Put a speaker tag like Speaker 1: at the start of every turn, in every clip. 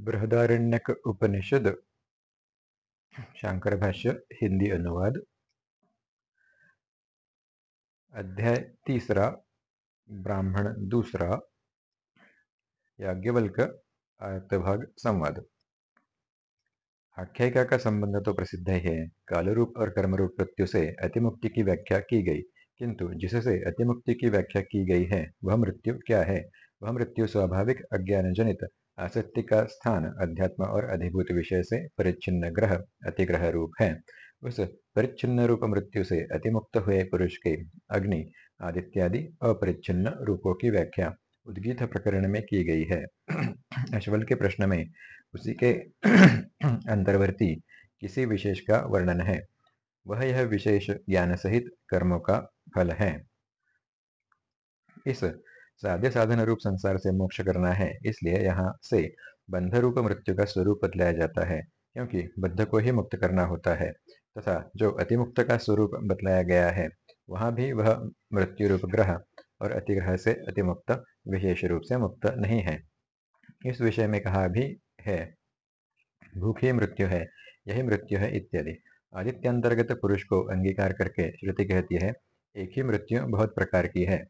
Speaker 1: बृहदारण्यक उपनिषद शांकर भाष्य हिंदी अनुवाद। अध्याय तीसरा, ब्राह्मण दूसरा, याज्ञवल्क आयतभाग संवाद। आख्यायिका का संबंध तो प्रसिद्ध ही है। कालरूप और कर्मरूप मृत्यु से अतिमुक्ति की व्याख्या की गई। किंतु जिससे अतिमुक्ति की व्याख्या की गई है, वह मृत्यु क्या है? वह मृत्यु स्वाभाविक अज्ञान जनित आसक्ति का स्थान अध्यात्म और अधिभूत विषय से परिच्छिन्न ग्रह, अतिग्रह रूप है। उस परिच्छिन्न रूप मृत्यु से अतिमुक्त हुए पुरुष के अग्नि, आदित्यादि अपरिच्छिन्न रूपों की व्याख्या उद्गीत प्रकरण में की गई है। अश्वल के प्रश्न में उसी के अंतर्वर्ती किसी विशेष का वर्णन है। वह यह विशेष ज्ञान सहित कर्मों का फल है। इस साध्य साधन रूप संसार से मोक्ष करना है, इसलिए यहाँ से बंध रूप मृत्यु का स्वरूप बदलाया जाता है, क्योंकि बद्ध को ही मुक्त करना होता है, तथा जो अतिमुक्त का स्वरूप बतलाया गया है, वहाँ भी वह मृत्यु रूप ग्रह और अतिग्रह से अतिमुक्त, विशेष रूप से मुक्त नहीं है। इस विषय में कहा भी है, भूख ही मृत्यु है, यही मृत्यु है इत्यादि। आदित्यंतर्गत पुरुष को अंगीकार करके श्रुति कहती है, एक ही मृत्यु बहुत प्रकार की है।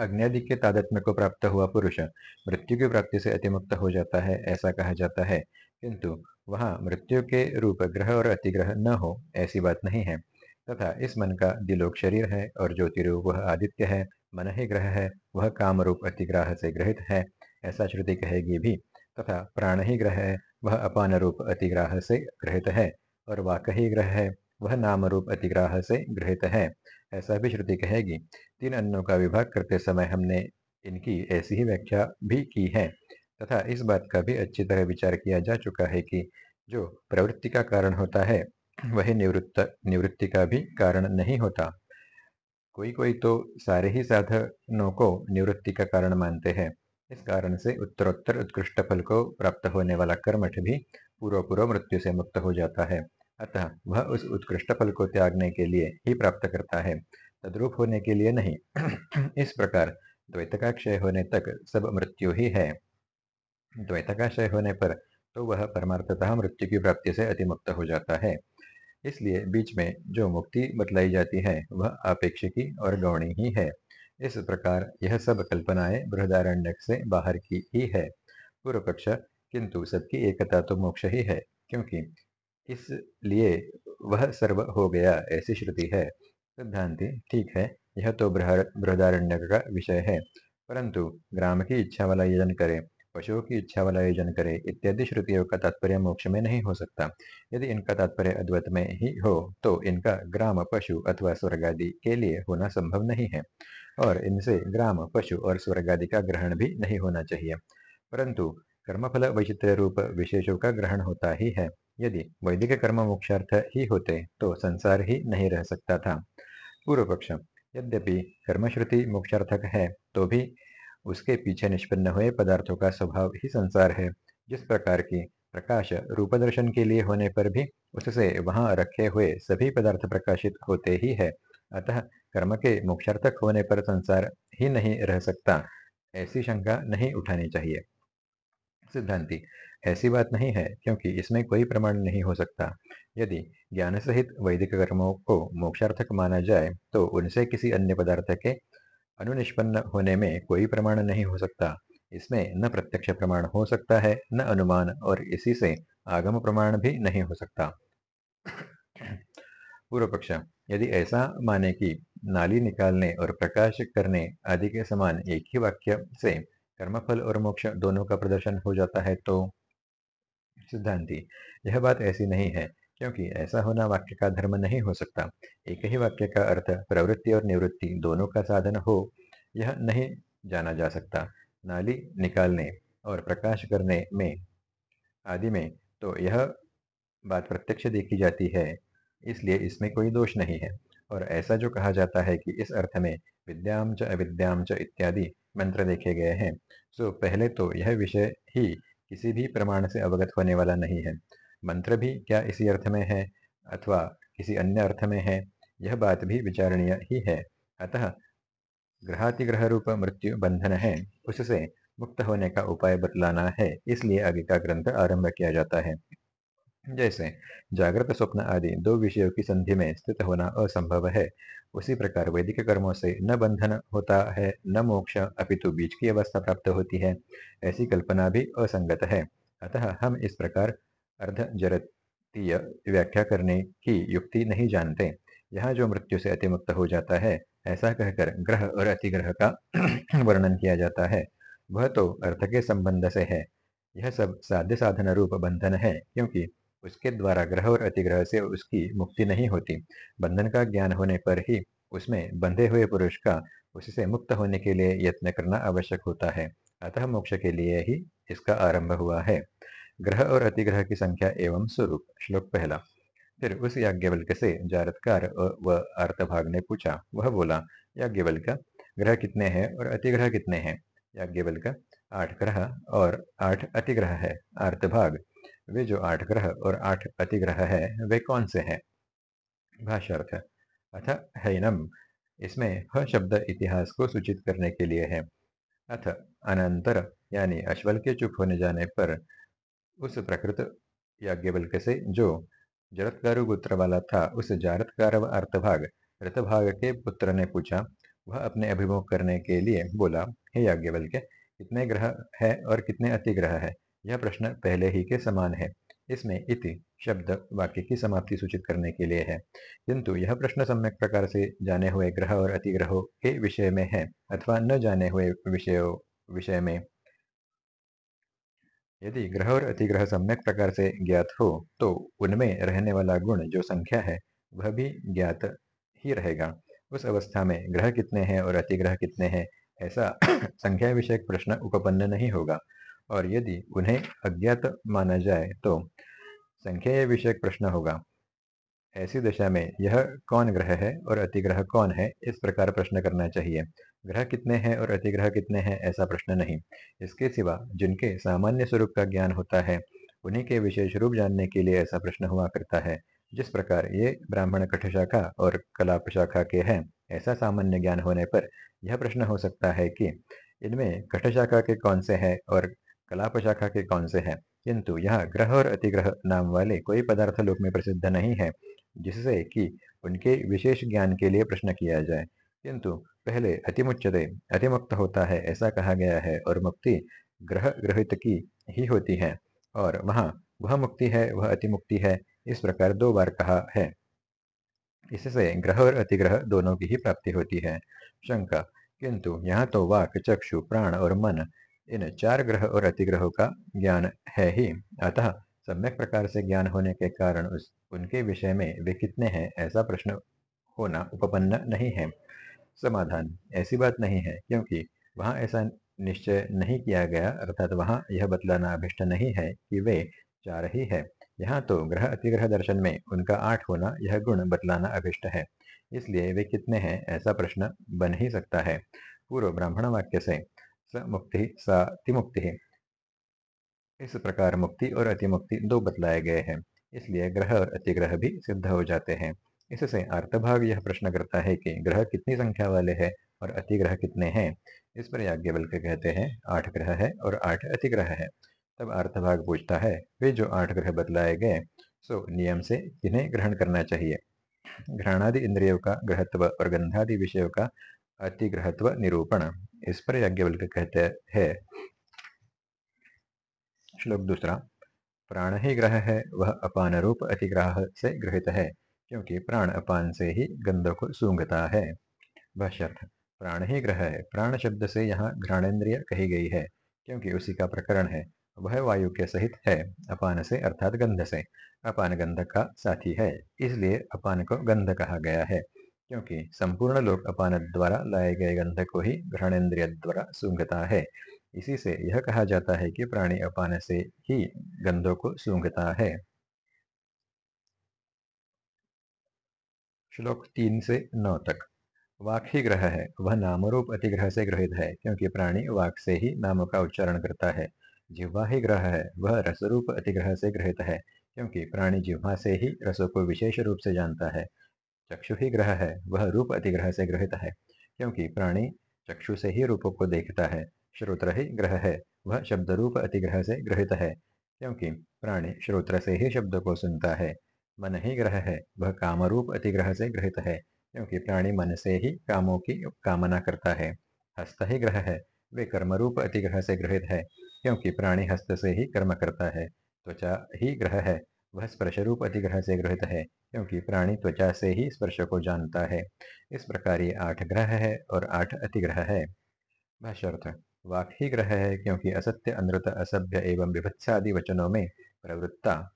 Speaker 1: अग्नि के तादत्म्य को प्राप्त हुआ पुरुष। मृत्यु की प्राप्ति से अतिमुक्त हो जाता है, ऐसा कहा जाता है। किंतु वहाँ मृत्यु के रूप ग्रह और अतिग्रह न हो, ऐसी बात नहीं है। तथा इस मन का दिलोक शरीर है और ज्योतिरूप वह आदित्य है, मन ही ग्रह है, वह काम रूप अतिग्रह से ग्रहित है, ऐसा श्रुति कहेगी भी। तथा प्राण ही ग्रह है, वह अपान रूप अतिग्राह से ग्रहित है, और वाक ही ग्रह है, वह नाम रूप अतिग्राह से ग्रहित है। ऐसा भी श्रुति कहेगी, तीन अन्नों का विभाग करते समय हमने इनकी ऐसी ही व्याख्या भी की है। तथा इस बात का भी अच्छी तरह विचार किया जा चुका है कि जो प्रवृत्ति का कारण होता है, वही निवृत्त, निवृत्ति का भी कारण नहीं होता। कोई कोई तो सारे ही साधनों को निवृत्ति का कारण मानते हैं। इस कारण से उत्तरोत्तर उत्कृष्ट फल को प्राप्त होने वाला कर्मठ भी पूर्व पूर्व मृत्यु से मुक्त हो जाता है। अतः वह उस उत्कृष्ट फल को त्यागने के लिए ही प्राप्त करता है, तद्रूप होने के लिए नहीं। इस प्रकार द्वैत का क्षय होने तक सब मृत्यु ही है। द्वैत का क्षय होने पर तो वह परमार्थतः मृत्यु की प्राप्ति से अतिमुक्त हो जाता है। इसलिए बीच में जो मुक्ति बतलाई जाती है, वह अपेक्षिकी और गौणी ही है। इस प्रकार यह सब कल्पनाएँ बृहदारण्य से बाहर की ही है। पूर्व पक्ष किंतु सबकी एकता तो मोक्ष ही है, क्योंकि इसलिए वह सर्व हो गया, ऐसी श्रुति है। सिद्धांति ठीक है, यह तो बृहदारण्य का विषय है। परंतु ग्राम की इच्छा वाला यजन करे, पशुओं की इच्छा वाला यजन करे, इत्यादि श्रुतियों का तात्पर्य मोक्ष में नहीं हो सकता। यदि इनका तात्पर्य अद्वैत में ही हो तो इनका ग्राम पशु अथवा स्वर्ग आदि के लिए होना संभव नहीं है। और इनसे ग्राम पशु और स्वर्ग आदि का ग्रहण भी नहीं होना चाहिए। परंतु कर्मफल वैचित्र रूप विशेषों का ग्रहण होता ही है। यदि वैदिक कर्म मोक्षार्थ ही होते तो संसार ही नहीं रह सकता था। पूर्व पक्ष यद्यपि कर्मश्रुति मोक्षार्थक है तो भी उसके पीछे निष्पन्न हुए पदार्थों का स्वभाव ही संसार है, जिस प्रकार की प्रकाश रूप दर्शन के लिए होने पर भी उससे वहाँ रखे हुए सभी पदार्थ प्रकाशित होते ही है, अतः कर्म के मोक्षार्थक होने पर संसार ही नहीं रह सकता, ऐसी शंका नहीं उठानी चाहिए। सिद्धांति ऐसी बात नहीं है, क्योंकि इसमें कोई प्रमाण नहीं हो सकता। यदि ज्ञान सहित वैदिक कर्मों को मोक्षार्थक माना जाए तो उनसे किसी अन्य पदार्थ के अनुनिष्पन्न होने में कोई प्रमाण नहीं हो सकता। इसमें न प्रत्यक्ष प्रमाण हो सकता है, न अनुमान, और इसी से आगम प्रमाण भी नहीं हो सकता। पूर्व पक्ष, यदि ऐसा माने कि नाली निकालने और प्रकाश करने आदि के समान एक ही वाक्य से कर्मफल और मोक्ष दोनों का प्रदर्शन हो जाता है तो सिद्धांति। यह बात ऐसी नहीं है, क्योंकि ऐसा होना वाक्य का धर्म नहीं हो सकता। एक ही वाक्य का अर्थ प्रवृत्ति और निवृत्ति दोनों का साधन हो, यह नहीं जाना जा सकता। नाली निकालने और प्रकाश करने में, आदि में तो यह बात प्रत्यक्ष देखी जाती है, इसलिए इसमें कोई दोष नहीं है। और ऐसा जो कहा जाता है कि इस अर्थ में अविद्याम च इत्यादि मंत्र देखे गए हैं, सो पहले तो यह विषय ही किसी भी प्रमाण से अवगत होने वाला नहीं है। मंत्र भी क्या इसी अर्थ में है अथवा किसी अन्य अर्थ में है? यह बात भी विचारणीय ही है। अतः ग्रहातिग्रह रूप मृत्यु बंधन है। उससे मुक्त होने का उपाय बतलाना है। इसलिए आगे का ग्रंथ आरंभ किया जाता है। जैसे जागृत स्वप्न आदि दो विषयों की संधि में स्थित होना असंभव है। उसी प्रकार वैदिक कर्मों से न बंधन होता है, न मोक्ष अपितु बीच की अवस्था प्राप्त होती है। ऐसी कल्पना भी असंगत है। अतः हम इस प्रकार अर्ध जरतीय व्याख्या करने की युक्ति नहीं जानते। यह जो मृत्यु से अतिमुक्त हो जाता है, ऐसा कहकर ग्रह और अतिग्रह का वर्णन किया जाता है। वह तो अर्थ के संबंध से है। यह सब साध्य साधन रूप बंधन है, क्योंकि उसके द्वारा ग्रह और अतिग्रह से उसकी मुक्ति नहीं होती। बंधन का ज्ञान होने पर ही उसमें बंधे हुए पुरुष का उससे मुक्त होने के लिए यत्न करना आवश्यक होता है। अतः मोक्ष के लिए ही इसका आरंभ हुआ है। ग्रह और अतिग्रह की संख्या एवं स्वरूप, श्लोक पहला। फिर उस याज्ञवल्क से जारतकार व अर्थभाग ने पूछा। वह बोला याज्ञवल्क ग्रह कितने हैं और अतिग्रह कितने हैं? याज्ञवल्क आठ ग्रह और आठ अतिग्रह है। अर्थभाग वे जो आठ ग्रह और आठ अतिग्रह है, वे कौन से हैं? भाष्यर्थ, अथ हैनम, इसमें ह शब्द इतिहास को सूचित करने के लिए है। अथ अनंतर, यानी अश्वल के चुप होने जाने पर, उस प्रकृत याज्ञवल्क से जो जरत्कारु पुत्र वाला था, उस जारत्कार अर्थभाग रथभाग के पुत्र ने पूछा, वह अपने अभिमुख करने के लिए बोला, हे याज्ञवल्क, कितने ग्रह है और कितने अतिग्रह है? यह प्रश्न पहले ही के समान है। इसमें इति शब्द वाक्य की समाप्ति सूचित करने के लिए है। किंतु यह प्रश्न सम्यक प्रकार से जाने हुए ग्रह और अतिग्रहों के विषय में है अथवा न जाने हुए विषयों, विषय में। यदि ग्रह और अतिग्रह सम्यक प्रकार से ज्ञात हो तो उनमें रहने वाला गुण जो संख्या है, वह भी ज्ञात ही रहेगा। उस अवस्था में ग्रह कितने हैं और अतिग्रह कितने हैं, ऐसा संख्या विषयक प्रश्न उपपन्न नहीं होगा। और यदि उन्हें अज्ञात माना जाए तो संख्या विषयक प्रश्न होगा। ऐसी दशा में यह कौन ग्रह है और अतिग्रह कौन है, इस प्रकार प्रश्न करना चाहिए। ग्रह कितने हैं और अतिग्रह कितने हैं, ऐसा प्रश्न नहीं। इसके सिवा जिनके सामान्य स्वरूप का ज्ञान होता है, उन्हीं के विशेष रूप जानने के लिए ऐसा प्रश्न हुआ करता है। जिस प्रकार ये ब्राह्मण कठ शाखा और कलाप शाखा के हैं, ऐसा सामान्य ज्ञान होने पर यह प्रश्न हो सकता है कि इनमें कठ शाखा के कौन से हैं और कलाप शाखा के कौन से हैं? किंतु यहाँ ग्रह और अतिग्रह नाम वाले कोई पदार्थ लोक में प्रसिद्ध नहीं है, जिससे कि उनके विशेष ज्ञान के लिए प्रश्न किया जाए। किंतु पहले अतिमुच्चते, अतिमुक्त होता है ऐसा कहा गया है और मुक्ति ग्रह ग्रहित की ही होती है। और वहाँ वह मुक्ति है, वह अतिमुक्ति है, इस प्रकार दो बार कहा है। इससे ग्रह और अतिग्रह दोनों की ही प्राप्ति होती है। शंका, किंतु यहाँ तो वाक, चक्षु, प्राण और मन इन चार ग्रह और अतिग्रहों का ज्ञान है ही। अतः सम्यक प्रकार से ज्ञान होने के कारण उस, उनके विषय में वे कितने हैं ऐसा प्रश्न होना उपपन्न नहीं है। समाधान, ऐसी बात नहीं है, क्योंकि वहाँ ऐसा निश्चय नहीं किया गया, अर्थात वहाँ यह बतलाना अभिष्ट नहीं है कि वे चार ही है। यहाँ तो ग्रह अतिग्रह दर्शन में उनका आठ होना यह गुण बतलाना अभिष्ट है। इसलिए वे कितने हैं ऐसा प्रश्न बन ही सकता है। पूर्व ब्राह्मण वाक्य से स मुक्ति, स तिमुक्ति इस प्रकार मुक्ति और अतिमुक्ति दो बतलाए गए हैं, इसलिए ग्रह और अतिग्रह भी सिद्ध हो जाते हैं। इससे अर्थभाग यह प्रश्न करता है कि ग्रह कितनी संख्या वाले हैं और अतिग्रह कितने हैं? इस पर याज्ञवल्क कहते हैं, आठ ग्रह है और आठ अतिग्रह है। तब अर्थभाग पूछता है, वे जो आठ ग्रह बतलाए गए, सो नियम से किन्हें ग्रहण करना चाहिए? घ्राणादि इंद्रियों का, ग्रहत्व और गंधादि विषयों का अतिग्रहत्व निरूपण इस पर याज्ञवल्क कहते हैं। श्लोक दूसरा। प्राण ही ग्रह है वह अपान रूप अतिग्रह से ग्रहित है, क्योंकि प्राण अपान से ही गंध को सूंघता है। भाष्यर्थ। प्राण ही ग्रह है प्राण शब्द से यहाँ घ्राणेन्द्रिय कही गई है, क्योंकि उसी का प्रकरण है। वह वायु के सहित है, अपान से अर्थात गंध से। अपान गंध का साथी है, इसलिए अपान को गंध कहा गया है। क्योंकि संपूर्ण लोक अपान द्वारा लाए गए गंध को ही घ्राणेन्द्रिय द्वारा सूंघता है। इसी से यह कहा जाता है कि प्राणी अपान से ही गंधों को सूंघता है। श्लोक तीन से नौ तक। वाक ही ग्रह है। वह नाम नामरूप अतिग्रह से ग्रहित है, क्योंकि प्राणी वाक से ही नामों का उच्चारण करता है। जिह्वा ही ग्रह है, वह रसरूप अतिग्रह से ग्रहित है, क्योंकि प्राणी जिह्वा से ही रसों को विशेष रूप से जानता है। चक्षु ही ग्रह है, वह रूप अतिग्रह से ग्रहित है, क्योंकि प्राणी चक्षु से ही रूपों को देखता है, श्रोत्र ही ग्रह है, वह शब्द रूप अतिग्रह से ग्रहित है, क्योंकि प्राणी श्रोत्र से ही शब्द को सुनता है, मन ही ग्रह है, वह कामरूप अतिग्रह से ग्रहित है, क्योंकि प्राणी मन से ही कामों की कामना करता है, हस्त ही ग्रह है, वे कर्मरूप अतिग्रह से ग्रहित है, क्योंकि प्राणी हस्त से ही कर्म करता है, त्वचा ही ग्रह है वह स्पर्श रूप अतिग्रह से ग्रहित है, क्योंकि प्राणी त्वचा से ही स्पर्श को जानता है। इस प्रकार ये आठ ग्रह है और आठ अतिग्रह है। भाष्यर्थ वाक ही ग्रह है, क्योंकि असत्य अनृत असभ्य एवं विभत्सादि वचनों में प्रवृत्ता,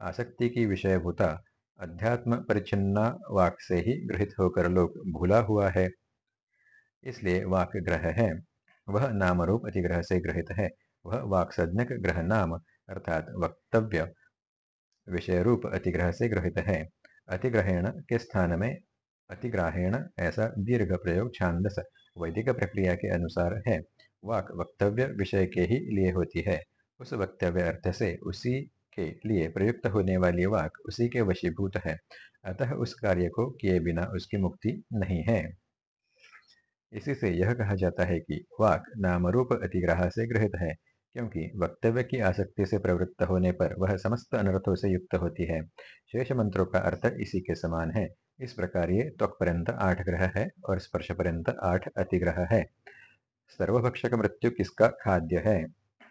Speaker 1: आसक्ति की विषयभूता, अध्यात्म परिचिन्ना वाक से ही गृहित होकर लोग भूला हुआ है। इसलिए वाक ग्रह है। वह नाम रूप अतिग्रह से ग्रहित है। वह वाक सज्ञक ग्रह नाम, अर्थात वक्तव्य विषय रूप अतिग्रह से ग्रहित है। अतिग्रहण के स्थान में अतिग्राहेण ऐसा दीर्घ प्रयोग छांदस वैदिक प्रक्रिया के अनुसार है। वाक वक्तव्य विषय के ही लिए होती है। उस वक्तव्य अर्थ से उसी के लिए प्रयुक्त होने वाली वाक उसी के वशीभूत है। अतः उस कार्य को किए बिना उसकी मुक्ति नहीं है। इसी से यह कहा जाता है कि वाक नाम रूप अतिग्रह से गृहित है। क्योंकि वक्तव्य की आसक्ति से प्रवृत्त होने पर वह समस्त अनर्थों से युक्त होती है। शेष मंत्रों का अर्थ इसी के समान है। इस प्रकार ये त्वक पर्यंत आठ ग्रह है और स्पर्श पर्यंत आठ अतिग्रह है। सर्वभक्षक मृत्यु किसका खाद्य है?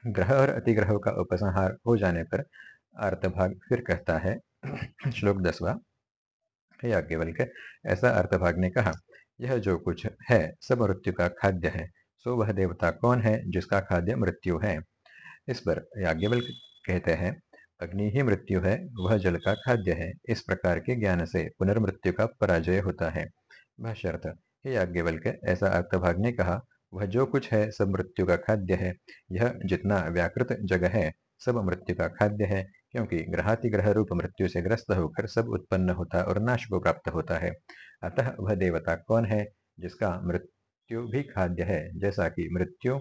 Speaker 1: ग्रह और अतिग्रहों का उपसंहार हो जाने पर अर्थभाग फिर कहता है। श्लोक दसवा। याज्ञवल्क ऐसा अर्थभाग ने कहा, यह जो कुछ है, सब मृत्यु का खाद्य है। सो वह देवता कौन है जिसका खाद्य मृत्यु है? इस पर याज्ञवल्क कहते हैं, अग्नि ही मृत्यु है, वह जल का खाद्य है। इस प्रकार के ज्ञान से पुनर्मृत्यु का पराजय होता है। भाष्यर्थ हे याज्ञवल्क, ऐसा अर्थभाग ने कहा, वह जो कुछ है सब मृत्यु का खाद्य है। यह जितना व्याकृत जग है, सब मृत्यु का खाद्य है, क्योंकि ग्रहाति ग्रह रूप मृत्यु से ग्रस्त होकर सब उत्पन्न होता और नाश को प्राप्त होता है। अतः वह देवता कौन है, जिसका मृत्यु भी खाद्य है, जैसा कि मृत्यु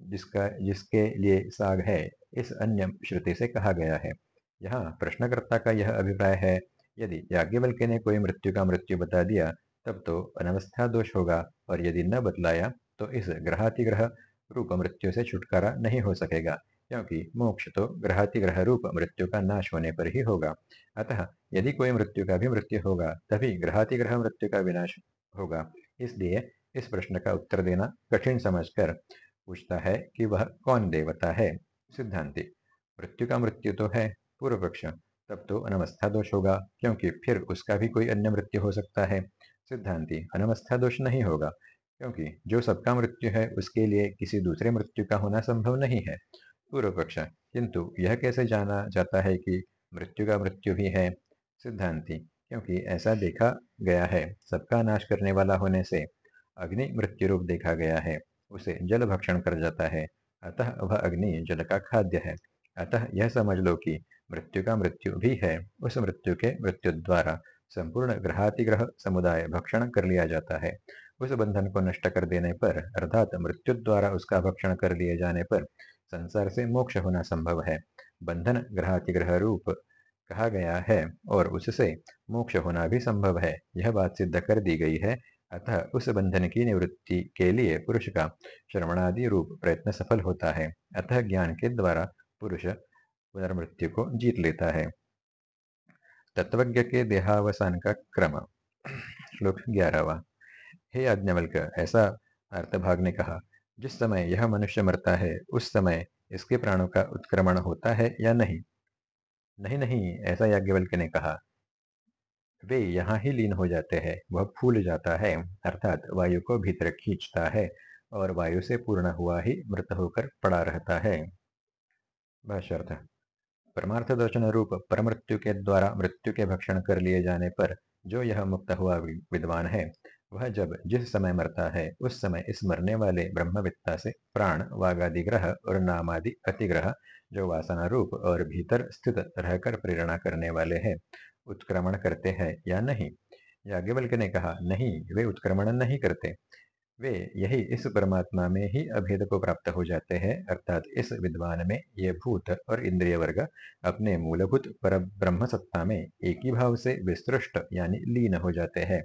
Speaker 1: जिसका, जिसके लिए साग है, इस अन्य श्रुति से कहा गया है। यहाँ प्रश्नकर्ता का यह अभिप्राय है, यदि याज्ञवल्क्य ने कोई मृत्यु का मृत्यु बता दिया, तब तो अनवस्था दोष होगा, और यदि न बतलाया तो इस ग्रहातिग्रह रूप मृत्यु से छुटकारा नहीं हो सकेगा, क्योंकि मोक्ष तो ग्रहातिग्रह रूप मृत्यु का नाश होने पर ही होगा। अतः यदि कोई मृत्यु का भी मृत्यु होगा, तभी ग्रहातिग्रह मृत्यु का विनाश होगा। इसलिए इस प्रश्न का उत्तर देना कठिन समझकर पूछता है कि वह कौन देवता है? सिद्धांति, मृत्यु का मृत्यु तो है पूर्व पक्ष तब तो अनवस्था दोष होगा, क्योंकि फिर उसका भी कोई अन्य मृत्यु हो सकता है। सिद्धांति, अनवस्था दोष नहीं होगा, क्योंकि जो सबका मृत्यु है, उसके लिए किसी दूसरे मृत्यु का होना संभव नहीं है। पूर्व पक्ष किंतु यह कैसे जाना जाता है कि मृत्यु का मृत्यु भी है? सिद्धांति, क्योंकि ऐसा देखा गया है, सबका नाश करने वाला होने से अग्नि मृत्यु रूप देखा गया है। उसे जल भक्षण कर जाता है। अतः वह अग्नि जल का खाद्य है। अतः यह समझ लो कि मृत्यु का मृत्यु भी है। उस मृत्यु के मृत्यु द्वारा संपूर्ण ग्रहातिग्रह समुदाय भक्षण कर लिया जाता है। उस बंधन को नष्ट कर देने पर, अर्थात मृत्यु द्वारा उसका भक्षण कर लिए जाने पर, संसार से मोक्ष होना संभव है। बंधन ग्रहातिग्रह रूप कहा गया है और उससे मोक्ष होना भी संभव है। यह बात सिद्ध कर दी गई है अतः उस बंधन की निवृत्ति के लिए पुरुष का श्रवणादि रूप प्रयत्न सफल होता है। अतः ज्ञान के द्वारा पुरुष पुनर्मृत्यु को जीत लेता है। तत्वज्ञ के देहावसान का क्रम। श्लोक ग्यारहवा। हे आज्ञवल्क, ऐसा अर्थभाग ने कहा, जिस समय यह मनुष्य मरता है, उस समय इसके प्राणों का उत्क्रमण होता है या नहीं? नहीं नहीं, ऐसा याज्ञवल्क ने कहा। वे यहाँ ही लीन हो जाते हैं, वह फूल जाता है, अर्थात वायु को भीतर खींचता है और वायु से पूर्ण हुआ ही मृत होकर पड़ा रहता है। परमार्थ दर्शन रूप परमृत्यु के द्वारा मृत्यु के भक्षण कर लिए जाने पर जो यह मुक्त हुआ विद्वान है, वह जब जिस समय मरता है, उस समय इस मरने वाले ब्रह्मविद्ता से प्राण वागादि ग्रह और नामादि अतिग्रह जो वासना रूप और भीतर स्थित रहकर प्रेरणा करने वाले हैं उत्क्रमण करते हैं या नहीं? याज्ञवल्क ने कहा, नहीं, वे उत्क्रमण नहीं करते। वे यही इस परमात्मा में ही अभेद को प्राप्त हो जाते हैं, अर्थात इस विद्वान में ये भूत और इंद्रिय वर्ग अपने मूलभूत पर ब्रह्म सत्ता में एक ही भाव से विस्तृष्ट, यानी लीन हो जाते हैं,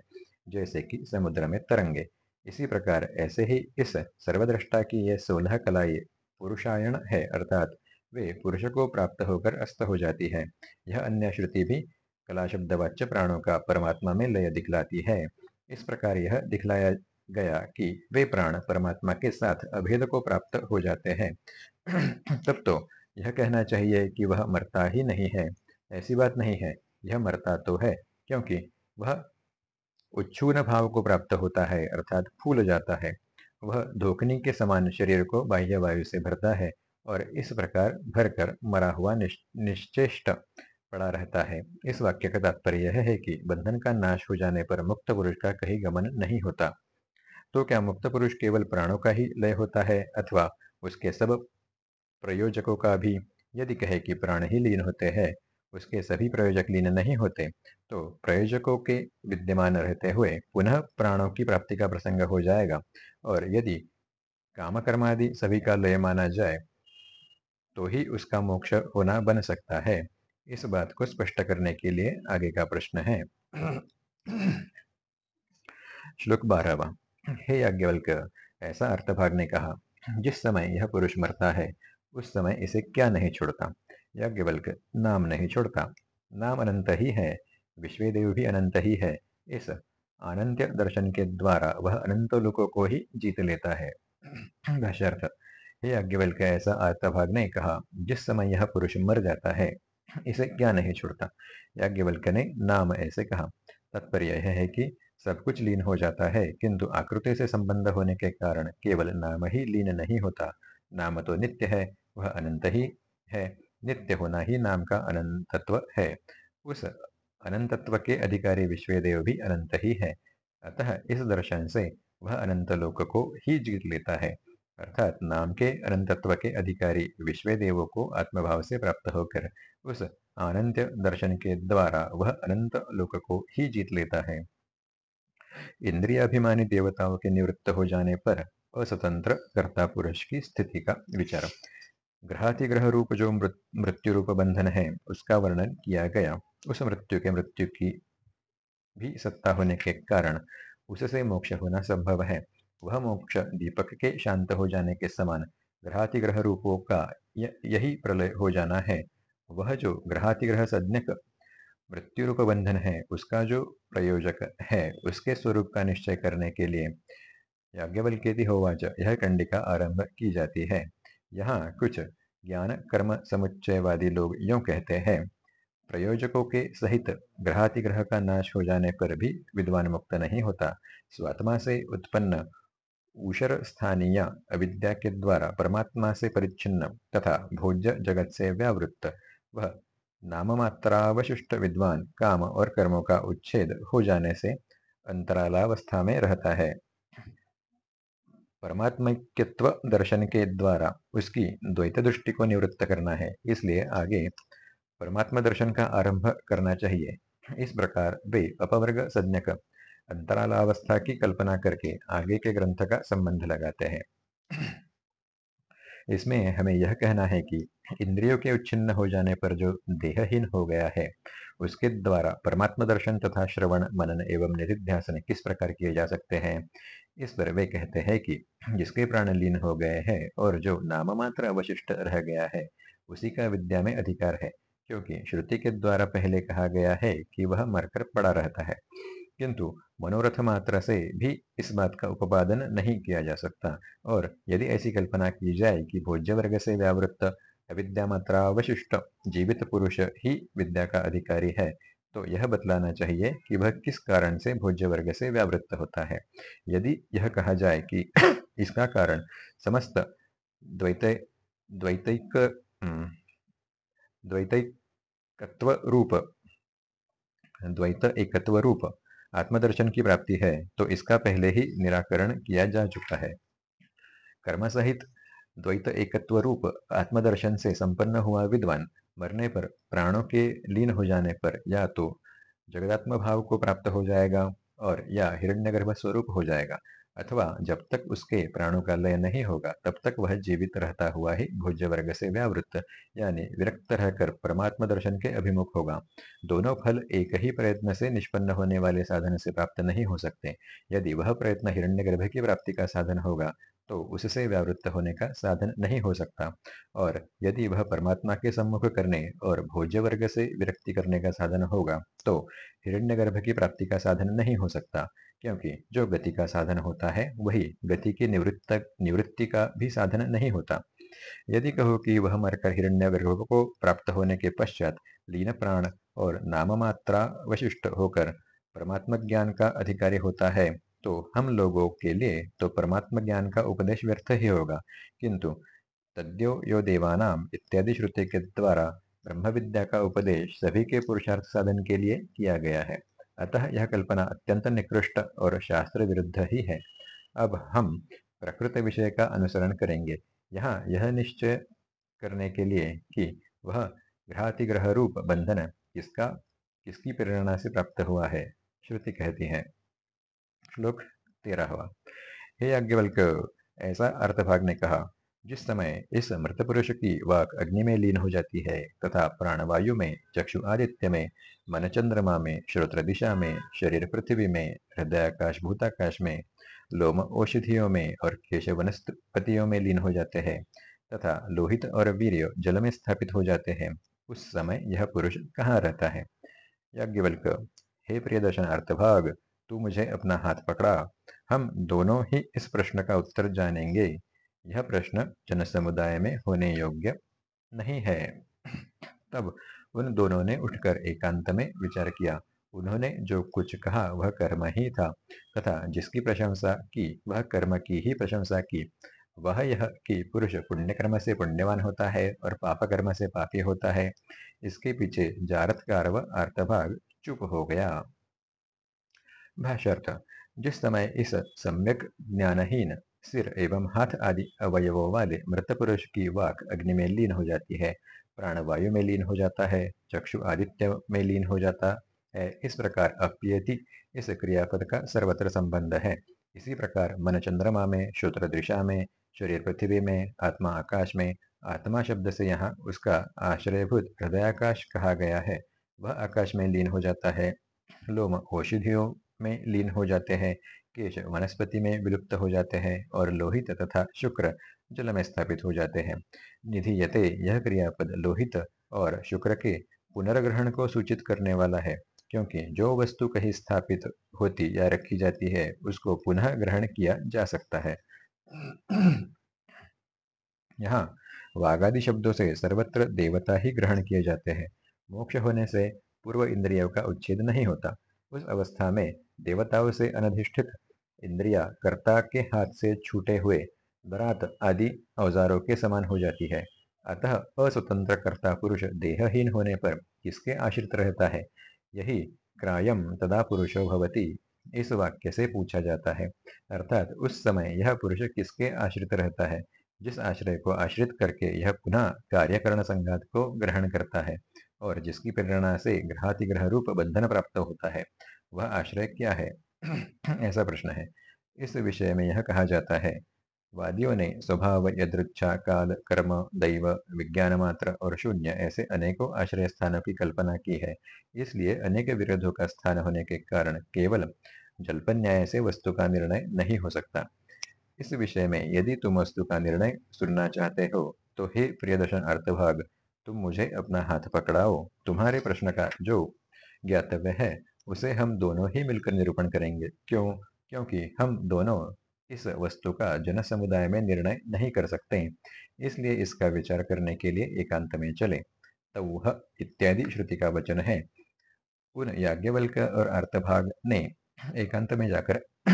Speaker 1: जैसे कि समुद्र में तरंगे। इसी प्रकार ऐसे ही इस सर्वद्रष्टा की ये सोलह कलाएँ पुरुषायण है, अर्थात वे पुरुष को प्राप्त होकर अस्त हो जाती है। यह अन्य श्रुति भी कला शब्द वाच्य प्राणों का परमात्मा में लय दिखलाती है। इस प्रकार यह दिखलाया गया कि वे प्राण परमात्मा के साथ अभेद को प्राप्त हो जाते हैं। तब तो यह कहना चाहिए कि वह मरता ही नहीं है। ऐसी बात नहीं है, यह मरता तो है, क्योंकि वह उच्छून भाव को प्राप्त होता है, अर्थात फूल जाता है। वह धोखनी के समान शरीर को बाह्य वायु से भरता है और इस प्रकार भरकर मरा हुआ निश्चेष्ट पड़ा रहता है। इस वाक्य का तात्पर्य यह है कि बंधन का नाश हो जाने पर मुक्त पुरुष का कहीं गमन नहीं होता। तो क्या मुक्त पुरुष केवल प्राणों का ही लय होता है अथवा उसके सब प्रयोजकों का भी? यदि कहे कि प्राण ही लीन होते हैं, उसके सभी प्रयोजक लीन नहीं होते तो प्रयोजकों के विद्यमान रहते हुए पुनः प्राणों की प्राप्ति का प्रसंग हो जाएगा। और यदि काम कर्मादि सभी का लय माना जाए तो ही उसका मोक्ष होना बन सकता है। इस बात को स्पष्ट करने के लिए आगे का प्रश्न है। श्लोक बारहवा। हे याज्ञवल्क, ऐसा अर्थभाग ने कहा, जिस समय यह पुरुष मरता है, उस समय इसे क्या नहीं छोड़ता? याज्ञवल्क, नाम नहीं छोड़ता। नाम अनंत ही है विश्वदेव भी अनंत ही है। इस अनंत दर्शन के द्वारा वह अनंत लोगों को ही जीत लेता है। हे याज्ञवल्क, ऐसा अर्थभाग ने कहा, जिस समय यह पुरुष मर जाता है इसे क्या नहीं छोड़ता। याज्ञवल्क ने नाम ऐसे कहा। तात्पर्य यह है कि सब कुछ लीन हो जाता है, किंतु आकृति से संबंध होने के कारण केवल नाम ही लीन नहीं होता। नाम तो नित्य है, वह अनंत ही है। नित्य होना ही नाम का अनंतत्व है। उस अनंतत्व के अधिकारी विश्वदेव भी अनंत ही है। अतः इस दर्शन से वह अनंत लोक को ही जीत लेता है। अर्थात नाम के अनंतत्व के अधिकारी विश्वदेवों को आत्मभाव से प्राप्त होकर उस अनंत दर्शन के द्वारा वह अनंत लोक को ही जीत लेता है। इंद्रिय अभिमानी देवताओं के निवृत्त हो जाने पर अस्वतंत्र कर्ता पुरुष की स्थिति का विचार। ग्रहातिग्रह रूप जो मृत्यु रूप बंधन है, उसका वर्णन किया गया। उस मृत्यु के मृत्यु की भी सत्ता होने के कारण उससे मोक्ष होना संभव है। वह मोक्ष दीपक के शांत हो जाने के समान ग्रहातिग्रह रूपों का यही प्रलय हो जाना है। वह जो ग्रहातिग्रह सज्ञक मृत्यु रूप बंधन है, उसका जो प्रयोजक है, उसके स्वरूप का निश्चय करने के लिए याज्ञवल्क्यति होवाच, यह कंडिका आरंभ की जाती है। यहाँ कुछ ज्ञान कर्म समुच्चयवादी लोग यूँ कहते हैं, प्रयोजकों के सहित ग्रहातिग्रह का नाश हो जाने पर भी विद्वान मुक्त नहीं होता। स्वात्मा से उत्पन्न ऊषर स्थानीय अविद्या के द्वारा परमात्मा से परिच्छिन्न तथा भोज्य जगत से व्यावृत्त वह नाम मात्रावशिष्ट विद्वान काम और कर्मों का उच्छेद हो जाने से अंतरालावस्था में रहता है। परमात्मक्यत्व दर्शन के द्वारा उसकी द्वैत दृष्टि को निवृत्त करना है, इसलिए आगे परमात्मा दर्शन का आरंभ करना चाहिए। इस प्रकार वे अपवर्ग संज्ञक अंतरालावस्था की कल्पना करके आगे के ग्रंथ का संबंध लगाते हैं। इसमें हमें यह कहना है कि इंद्रियों के उच्छिन्न हो जाने पर जो देहहीन हो गया है, उसके द्वारा परमात्मा दर्शन तथा श्रवण, मनन एवं निधिध्यासन किस प्रकार किए जा सकते हैं? इस पर वे कहते हैं कि जिसके प्राण लीन हो गए हैं और जो नाम मात्र अवशिष्ट रह गया है, उसी का विद्या में अधिकार है, क्योंकि श्रुति के द्वारा पहले कहा गया है कि वह मरकर पड़ा रहता है। किंतु मनोरथ मात्र से भी इस बात का उपादन नहीं किया जा सकता। और यदि ऐसी कल्पना की जाए कि भोज्य वर्ग से व्यावृत्त अविद्या मात्रावशिष्ट जीवित पुरुष ही विद्या का अधिकारी है तो यह बतलाना चाहिए कि वह किस कारण से भोज्य वर्ग से व्यावृत्त होता है। यदि यह कहा जाए कि इसका कारण समस्त द्वैत द्वैतिक हम्म, द्वैतिकत्व रूप द्वैत एकत्व रूप आत्मदर्शन की प्राप्ति है तो इसका पहले ही निराकरण किया जा चुका है। कर्म सहित द्वैत एकत्व रूप आत्मदर्शन से संपन्न हुआ विद्वान मरने पर, प्राणों के लीन हो जाने पर या तो जगदात्म भाव को प्राप्त हो जाएगा और या हिरण्यगर्भ स्वरूप हो जाएगा। अथवा जब तक उसके प्राणों का लय नहीं होगा, तब तक वह जीवित रहता हुआ ही भोज्य वर्ग से व्यावृत्त, यानी विरक्त रहकर परमात्मा दर्शन के अभिमुख होगा। दोनों फल एक ही प्रयत्न से निष्पन्न होने वाले साधन से प्राप्त नहीं हो सकते। यदि वह प्रयत्न हिरण्यगर्भ की प्राप्ति का साधन होगा तो उससे व्यावृत्त होने का साधन नहीं हो सकता। और यदि वह परमात्मा के सम्मुख करने और भोज्य वर्ग से विरक्ति करने का साधन होगा तो हिरण्यगर्भ की प्राप्ति का साधन नहीं हो सकता। क्योंकि जो गति का साधन होता है, वही गति की निवृत्त निवृत्ति का भी साधन नहीं होता। यदि कहो कि वह मरकर हिरण्यगर्भ को प्राप्त होने के पश्चात लीन प्राण और नाम मात्रा वशिष्ठ होकर परमात्मा ज्ञान का अधिकारी होता है तो हम लोगों के लिए तो परमात्मा ज्ञान का उपदेश व्यर्थ ही होगा। किंतु तद्यो यो देवानाम इत्यादि श्रुति के द्वारा ब्रह्म विद्या का उपदेश सभी के पुरुषार्थ साधन के लिए किया गया है। अतः यह कल्पना अत्यंत निकृष्ट और शास्त्र विरुद्ध ही है। अब हम प्रकृत विषय का अनुसरण करेंगे। यहाँ यह निश्चय करने के लिए कि वह ग्रहातिग्रह रूप बंधन किसका, किसकी प्रेरणा से प्राप्त हुआ है, श्रुति कहती है। श्लोक तेरहवा। हे याज्ञवल्क ऐसा अर्थभाग ने कहा जिस समय इस मृत पुरुष की वाक अग्नि में लीन हो जाती है तथा प्राणवायु में, चक्षु आदित्य में मन चंद्रमा में, श्रोत्र दिशा में, शरीर पृथ्वी में, हृदयाकाश, भूताकाश में, लोम औषधियों में और केश वनस्पतियों में लीन हो जाते हैं तथा लोहित और वीर्य जल में स्थापित हो जाते हैं। उस समय यह पुरुष कहाँ रहता है? याज्ञवल्क, हे प्रियदर्शन अर्थभाग, तू मुझे अपना हाथ पकड़ा। हम दोनों ही इस प्रश्न का उत्तर जानेंगे। यह प्रश्न जन समुदाय में होने योग्य नहीं है। तब उन दोनों ने उठकर एकांत में विचार किया। उन्होंने जो कुछ कहा, वह कर्म ही था, तथा जिसकी प्रशंसा की, वह कर्म की ही प्रशंसा की। वह यह कि पुरुष पुण्य कर्म से पुण्यवान होता है और पाप कर्म से पापी होता है, इसके पीछे जारतकार व अर्थभाग चुप हो गया। भाष्यर्थ, जिस समय इस सम्यक ज्ञानहीन सिर एवं हाथ आदि अवयवों वाले मृत पुरुष की वाक अग्नि में लीन हो जाती है। प्राण वायु में लीन हो जाता है, चक्षु आदित्य में लीन हो जाता है। इस प्रकार अप्यति इस क्रियापद का सर्वत्र संबंध है। इसी प्रकार मन चंद्रमा में, श्रोत्र दिशा में, शरीर पृथ्वी में, आत्मा आकाश में, आत्मा शब्द से यहाँ उसका आश्रयभूत हृदयाकाश कहा गया है। वह आकाश में लीन हो जाता है। लोम औषधियों में लीन हो जाते हैं। केश वनस्पति में विलुप्त हो जाते हैं और लोहित तथा शुक्र जल में स्थापित हो जाते हैं। निधि यते, यह क्रियापद लोहित और शुक्र के पुनर्ग्रहण को सूचित करने वाला है, क्योंकि जो वस्तु कहीं स्थापित होती या रखी जाती है, उसको पुनः ग्रहण किया जा सकता है। यहाँ, वागादि शब्दों से सर्वत्र देवता ही ग्रहण किए जाते हैं। मोक्ष होने से पूर्व इंद्रियों का उच्छेद नहीं होता। उस अवस्था में देवताओं से अनधिष्ठित इंद्रिया कर्ता के हाथ से छूटे हुए बरात आदि औजारों के समान हो जाती है। अतः अस्वतंत्र कर्ता पुरुष देहहीन होने पर किसके आश्रित रहता है? यही क्रायम तदा पुरुषो भवती, इस वाक्य से पूछा जाता है। अर्थात उस समय यह पुरुष किसके आश्रित रहता है? जिस आश्रय को आश्रित करके यह पुनः कार्यकरण संघात को ग्रहण करता है। और जिसकी प्रेरणा से ग्रहातिग्रह रूप बंधन प्राप्त होता है, वह आश्रय क्या है? ऐसा प्रश्न है। इस विषय में यह कहा जाता है, वादियों ने स्वभाव, यदृच्छा, काल, कर्म, दैव, विज्ञान मात्र और शून्य ऐसे अनेकों आश्रय स्थानों की कल्पना की है। इसलिए अनेक विरोधों का स्थान होने के कारण केवल जल्पन न्याय से वस्तु का निर्णय नहीं हो सकता। इस विषय में यदि तुम वस्तु का निर्णय सुनना चाहते हो तो हे प्रियदर्शन अर्थभाग तुम मुझे अपना हाथ पकड़ाओ। तुम्हारे प्रश्न का जो ज्ञातव्य है, उसे हम दोनों ही मिलकर निरूपण करेंगे। क्यों? क्योंकि हम दोनों इस वस्तु का जन समुदाय में निर्णय नहीं कर सकते। इसलिए इसका विचार करने के लिए एकांत में चले। तो वह इत्यादि श्रुति का वचन है। उन याज्ञवल्क और अर्थभाग ने एकांत में जाकर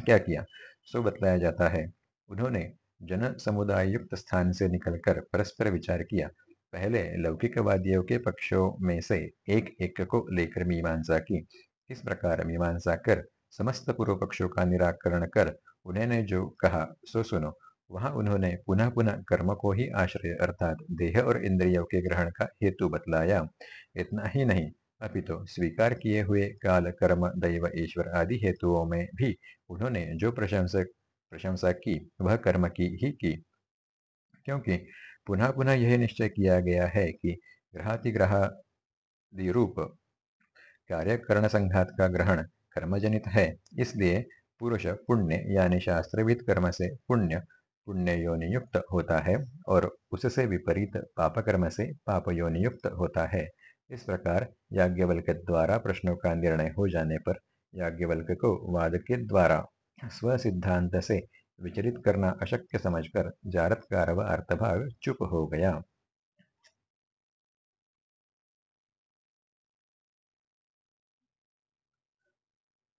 Speaker 1: क्या किया? सो बतलाया जाता है। उन्होंने जन समुदाय युक्त स्थान से निकलकर परस्पर विचार किया। पहले लौकिकवादियों के पक्षों में से एक एक को लेकर मीमांसा की। इस प्रकार मीमांसा कर, समस्त पूर्व पक्षों का निराकरण कर उन्होंने जो कहा, सो सुनो। वहाँ उन्होंने पुनः पुनः कर्म को ही आश्रय अर्थात देह और इंद्रियों के ग्रहण का हेतु बतलाया। इतना ही नहीं अपितु तो स्वीकार किए हुए काल, कर्म, दैव, ईश्वर आदि हेतुओं में भी उन्होंने जो प्रशंसा प्रशंसा की, वह कर्म की ही की। क्योंकि पुनः पुनः यह निश्चय किया गया है कि ग्रहातिग्रहादि रूप कार्य कर्ण संघात का ग्रहण कर्मजनित है। इसलिए पुरुष पुण्य यानी शास्त्रविद कर्म से पुण्य पुण्य योनि युक्त होता है और उससे विपरीत पाप कर्म से पाप योनि युक्त होता है। इस प्रकार याज्ञवल्क द्वारा प्रश्नों का निर्णय हो जाने पर याज्ञवल्क को वाद के द्वारा स्व सिद्धांत से विचलित करना अशक्य समझकर जारतकार व अर्थभाग चुप हो गया।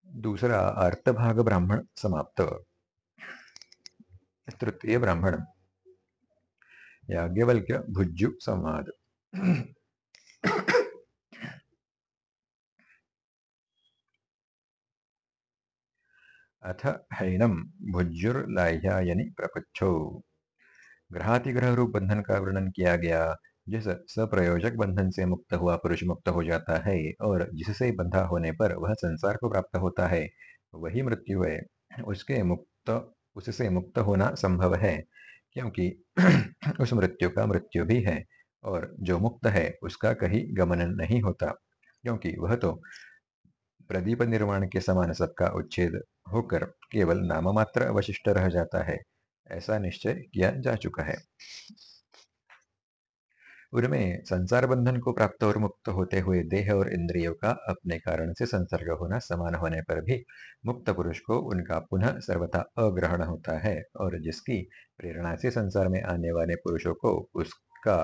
Speaker 1: दूसरा, अर्थभाग ब्राह्मण समाप्त। तृतीय ब्राह्मण। याज्ञवल्क्य भुज्जु संवाद। अथ हैनम भुज्जुर्लाह्यायनि प्रपच्छो। ग्रहातिग्रह रूप बंधन का वर्णन किया गया, जिस सप्रयोजक बंधन से मुक्त हुआ पुरुष मुक्त हो जाता है और जिससे बंधा होने पर वह संसार को प्राप्त होता है, वही मृत्यु है। उसके मुक्त, उससे मुक्त होना संभव है, क्योंकि उस मृत्यु का मृत्यु भी है और जो मुक्त है उसका कहीं गमन नहीं होता, क्योंकि वह तो प्रदीप निर्माण के समान सबका उच्छेद होकर केवल नाम मात्र अवशिष्ट रह जाता है। ऐसा निश्चय किया जा चुका है। उनमें संसार बंधन को प्राप्त और मुक्त होते हुए देह और इंद्रियों का अपने कारण से संसर्ग होना समान होने पर भी मुक्त पुरुष को उनका पुनः सर्वथा अग्रहण होता है और जिसकी प्रेरणा से संसार में आने वाले पुरुषों को उसका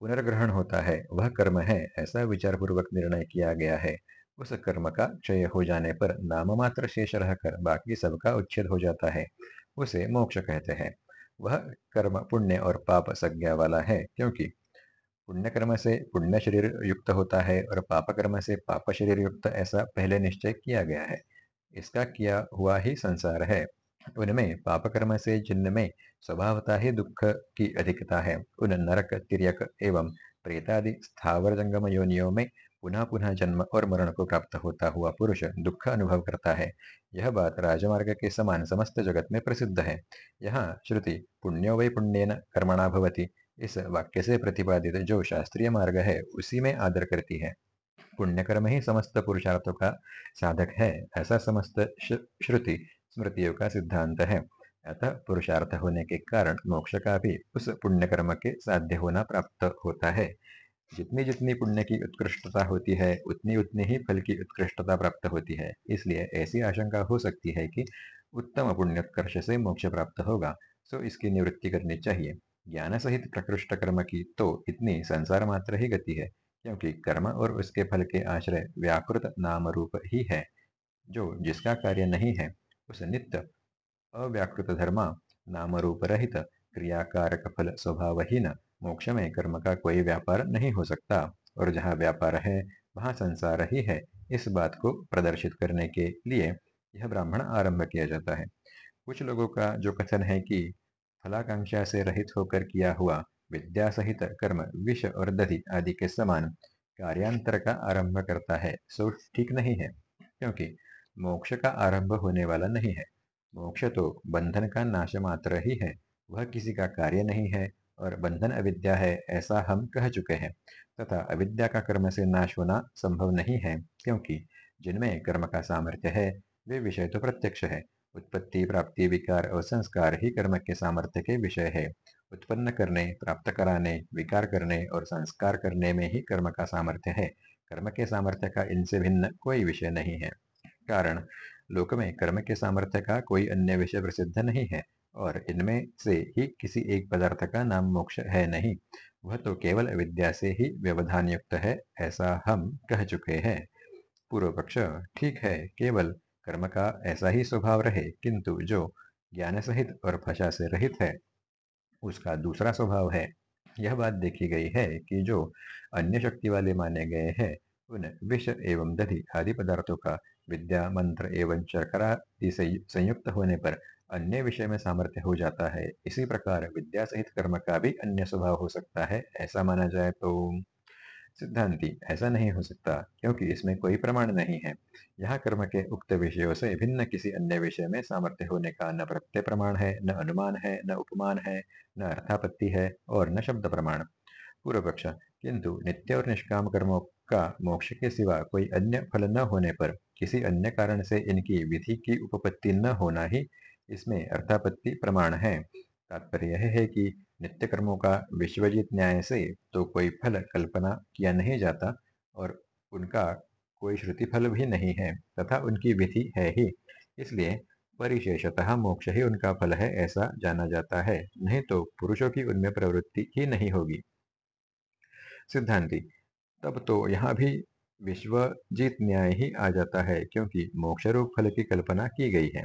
Speaker 1: पुनर्ग्रहण होता है, वह कर्म है, ऐसा विचार पूर्वक निर्णय किया गया है। उस कर्म का क्षय हो जाने पर नाम मात्र शेष रहकर बाकी सबका उच्छेद हो जाता है, उसे मोक्ष कहते हैं। वह कर्म पुण्य और पाप संज्ञा वाला है, क्योंकि पुण्य कर्म से पुण्य शरीर युक्त होता है और पाप कर्म से पाप शरीर युक्त ऐसा पहले निश्चय किया गया है। इसका किया हुआ ही संसार है। उनमें पाप कर्म से जिनमें स्वभावता ही दुख की अधिकता है, उन नरक तिरक एवं प्रेतादि स्थावर जंगम योनियों में पुनः पुनः जन्म और मरण को प्राप्त होता हुआ पुरुष दुख अनुभव करता है। यह बात राजमार्ग के समान समस्त जगत में प्रसिद्ध है। यहाँ श्रुति पुण्यो वै पुण्यन कर्मणा भवती। इस वाक्य से प्रतिपादित जो शास्त्रीय मार्ग है, उसी में आदर करती है। पुण्य कर्म ही समस्त पुरुषार्थों का साधक है, ऐसा समस्त श्रुति स्मृतियों का सिद्धांत है। अतः पुरुषार्थ होने के कारण मोक्ष का भी उस पुण्य कर्म के साध्य होना प्राप्त होता है। जितनी जितनी पुण्य की उत्कृष्टता होती है, उतनी उतनी ही फल की उत्कृष्टता प्राप्त होती है। इसलिए ऐसी आशंका हो सकती है कि उत्तम पुण्योत्कर्ष से मोक्ष प्राप्त होगा। सो इसकी निवृत्ति करनी चाहिए। ज्ञान सहित प्रकृष्ट कर्म की तो इतनी संसार मात्र ही गति है, क्योंकि कर्म और उसके फल के आश्रय व्याकृत नाम रूप ही है। जो जिसका कार्य नहीं है, उस नित्य, अव्याकृत धर्म नाम रूप रहित क्रियाकारक फल स्वभावहीन मोक्ष में कर्म का कोई व्यापार नहीं हो सकता। और जहाँ व्यापार है, वहाँ संसार ही है, इस बात को प्रदर्शित करने के लिए यह ब्राह्मण आरंभ किया जाता है। कुछ लोगों का जो कथन है कि फलाकांक्षा से रहित होकर किया हुआ विद्या सहित कर्म, विष और दधि आदि के समान कार्यांतर का आरंभ करता है, सो ठीक नहीं है। क्योंकि मोक्ष का आरंभ होने वाला नहीं है। मोक्ष तो बंधन का नाश मात्र ही है, वह किसी का कार्य नहीं है और बंधन अविद्या है, ऐसा हम कह चुके हैं। तथा अविद्या का कर्म से नाश होना संभव नहीं है, क्योंकि जिनमें कर्म का सामर्थ्य है, वे विषय तो प्रत्यक्ष है। उत्पत्ति, प्राप्ति, विकार और संस्कार ही कर्म के सामर्थ्य के विषय है। उत्पन्न करने, प्राप्त कराने, विकार करने और संस्कार करने में ही कर्म का सामर्थ्य है। कर्म के सामर्थ्य का इनसे भिन्न कोई विषय नहीं है। कारण, लोक में कर्म के सामर्थ्य का कोई अन्य विषय प्रसिद्ध नहीं है। और इनमें से ही किसी एक पदार्थ का नाम मोक्ष है नहीं। वह तो केवल विद्या से ही व्यवधान युक्त है, ऐसा हम कह चुके हैं। पूर्व पक्ष ठीक है, केवल कर्म का ऐसा ही स्वभाव रहे, किंतु जो ज्ञान सहित और फशा से रहित है, उसका दूसरा स्वभाव है। यह बात देखी गई है कि जो अन्य शक्ति वाले माने गए हैं, उन विष एवं दधि आदि पदार्थों का विद्या मंत्र एवं शर्करा से संयुक्त होने पर अन्य विषय में सामर्थ्य हो जाता है। इसी प्रकार विद्या सहित कर्म का भी अन्य स्वभाव हो सकता है, ऐसा माना जाए तो। सिद्धांति, ऐसा नहीं हो सकता, क्योंकि इसमें कोई प्रमाण नहीं है। यहाँ कर्म के उक्त विषयों से भिन्न किसी अन्य विषय में सामर्थ्य होने का न प्रत्यय प्रमाण है, न अनुमान है, न उपमान है, न अर्थापत्ति है और न शब्द प्रमाण। पूर्व पक्ष किंतु नित्य और निष्काम कर्मों का मोक्ष के सिवा कोई अन्य फल न होने पर किसी अन्य कारण से इनकी विधि की उपपत्ति न होना ही इसमें अर्थापत्ति प्रमाण है। तात्पर्य यह है कि नित्य कर्मों का विश्वजित न्याय से तो कोई फल कल्पना किया नहीं जाता और उनका कोई श्रुति फल भी नहीं है तथा उनकी विधि है ही। इसलिए परिशेषतः मोक्ष ही उनका फल है ऐसा जाना जाता है। नहीं तो पुरुषों की उनमें प्रवृत्ति ही नहीं होगी। सिद्धांति, तब तो यहाँ भी विश्वजीत न्याय ही आ जाता है क्योंकि मोक्ष रूप फल की कल्पना की गई है।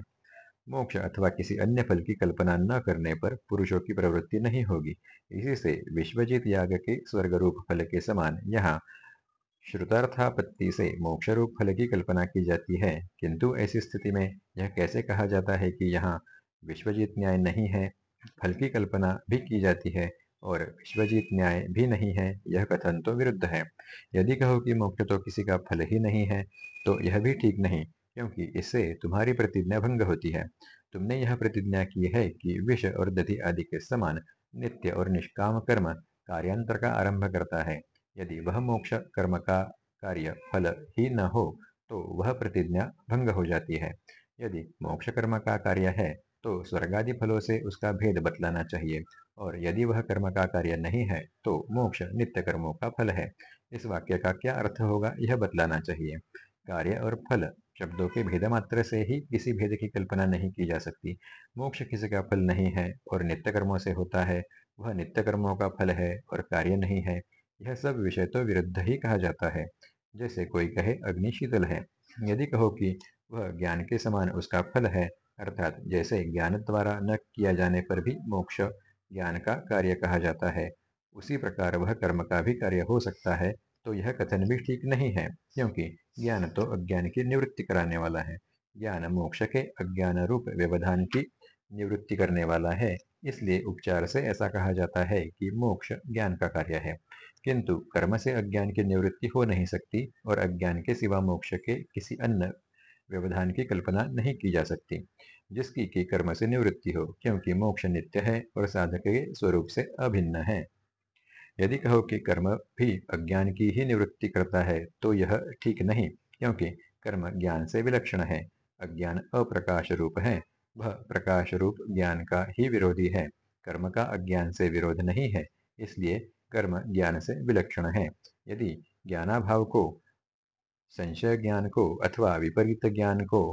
Speaker 1: मोक्ष अथवा किसी अन्य फल की कल्पना न करने पर पुरुषों की प्रवृत्ति नहीं होगी। इसी से विश्वजीत याग के स्वर्ग रूप फल के समान यहाँ श्रुतार्थापत्ति से मोक्ष रूप फल की कल्पना की जाती है। किंतु ऐसी स्थिति में यह कैसे कहा जाता है कि यहाँ विश्वजीत न्याय नहीं है? फल की कल्पना भी की जाती है और विश्वजीत न्याय भी नहीं है, यह कथन तो विरुद्ध है। यदि कहो कि मोक्ष तो किसी का फल ही नहीं है तो यह भी ठीक नहीं। क्योंकि इससे तुम्हारी प्रतिज्ञा भंग होती है। तुमने यह प्रतिज्ञा की है कि विष और दधि आदि के समान नित्य और निष्काम कर्म कार्यांतर का आरंभ करता है। यदि वह मोक्ष कर्म का कार्य फल ही न हो तो वह प्रतिज्ञा भंग हो जाती है। यदि मोक्ष कर्म का कार्य है तो स्वर्गादि फलों से उसका भेद बतलाना चाहिए। और यदि वह कर्म का कार्य नहीं है तो मोक्ष नित्य कर्मों का फल है। इस वाक्य का क्या अर्थ होगा, यह बतलाना चाहिए। कार्य और फल शब्दों के भेद मात्र से ही किसी भेद की कल्पना नहीं की जा सकती। मोक्ष किसी का फल नहीं है और नित्य कर्मों से होता है। वह नित्य कर्मों का फल है और कार्य नहीं है। यह सब विषय तो विरुद्ध ही कहा जाता है। जैसे कोई कहे अग्नि शीतल है। यदि कहो कि वह ज्ञान के समान उसका फल है, अर्थात जैसे ज्ञान द्वारा न किया जाने पर भी मोक्ष ज्ञान का कार्य कहा जाता है, उसी प्रकार वह कर्म का भी कार्य हो सकता है। तो यह कथन भी ठीक नहीं है, क्योंकि ज्ञान तो अज्ञान की निवृत्ति कराने वाला है। ज्ञान मोक्ष के अज्ञान रूप व्यवधान की निवृत्ति करने वाला है, इसलिए उपचार से ऐसा कहा जाता है कि मोक्ष ज्ञान का कार्य है। किंतु कर्म से अज्ञान की निवृत्ति हो नहीं सकती और अज्ञान के सिवा मोक्ष के किसी अन्य व्यवधान की कल्पना नहीं की जा सकती, जिसकी की कर्म से निवृत्ति हो, क्योंकि मोक्ष नित्य है और साधक के स्वरूप से अभिन्न है। यदि कहो कि कर्म भी अज्ञान की ही निवृत्ति करता है तो यह ठीक नहीं, क्योंकि कर्म ज्ञान से विलक्षण है। अज्ञान अप्रकाश रूप है। वह प्रकाश रूप ज्ञान का ही विरोधी है। कर्म का अज्ञान से विरोध नहीं है, इसलिए कर्म ज्ञान से विलक्षण है। यदि ज्ञानाभाव को, संशय ज्ञान को अथवा विपरीत ज्ञान को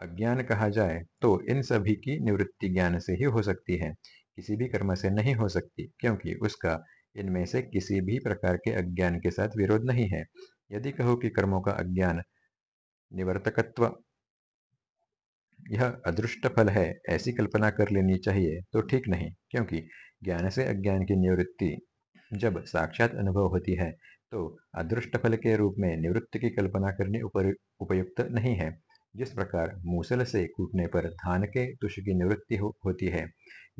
Speaker 1: अज्ञान कहा जाए तो इन सभी की निवृत्ति ज्ञान से ही हो सकती है। किसी भी कर्म से नहीं हो सकती, क्योंकि उसका इनमें से किसी भी प्रकार के अज्ञान के साथ विरोध नहीं है। यदि कहो कि कर्मों का अज्ञान निवर्तकत्व यह अदृष्ट फल है, ऐसी कल्पना कर लेनी चाहिए तो ठीक नहीं, क्योंकि ज्ञान से अज्ञान की निवृत्ति जब साक्षात अनुभव होती है तो अदृष्ट फल के रूप में निवृत्ति की कल्पना करनी उपयुक्त नहीं है। जिस प्रकार मूसल से कूटने पर धान के तुष की निवृत्ति हो, होती है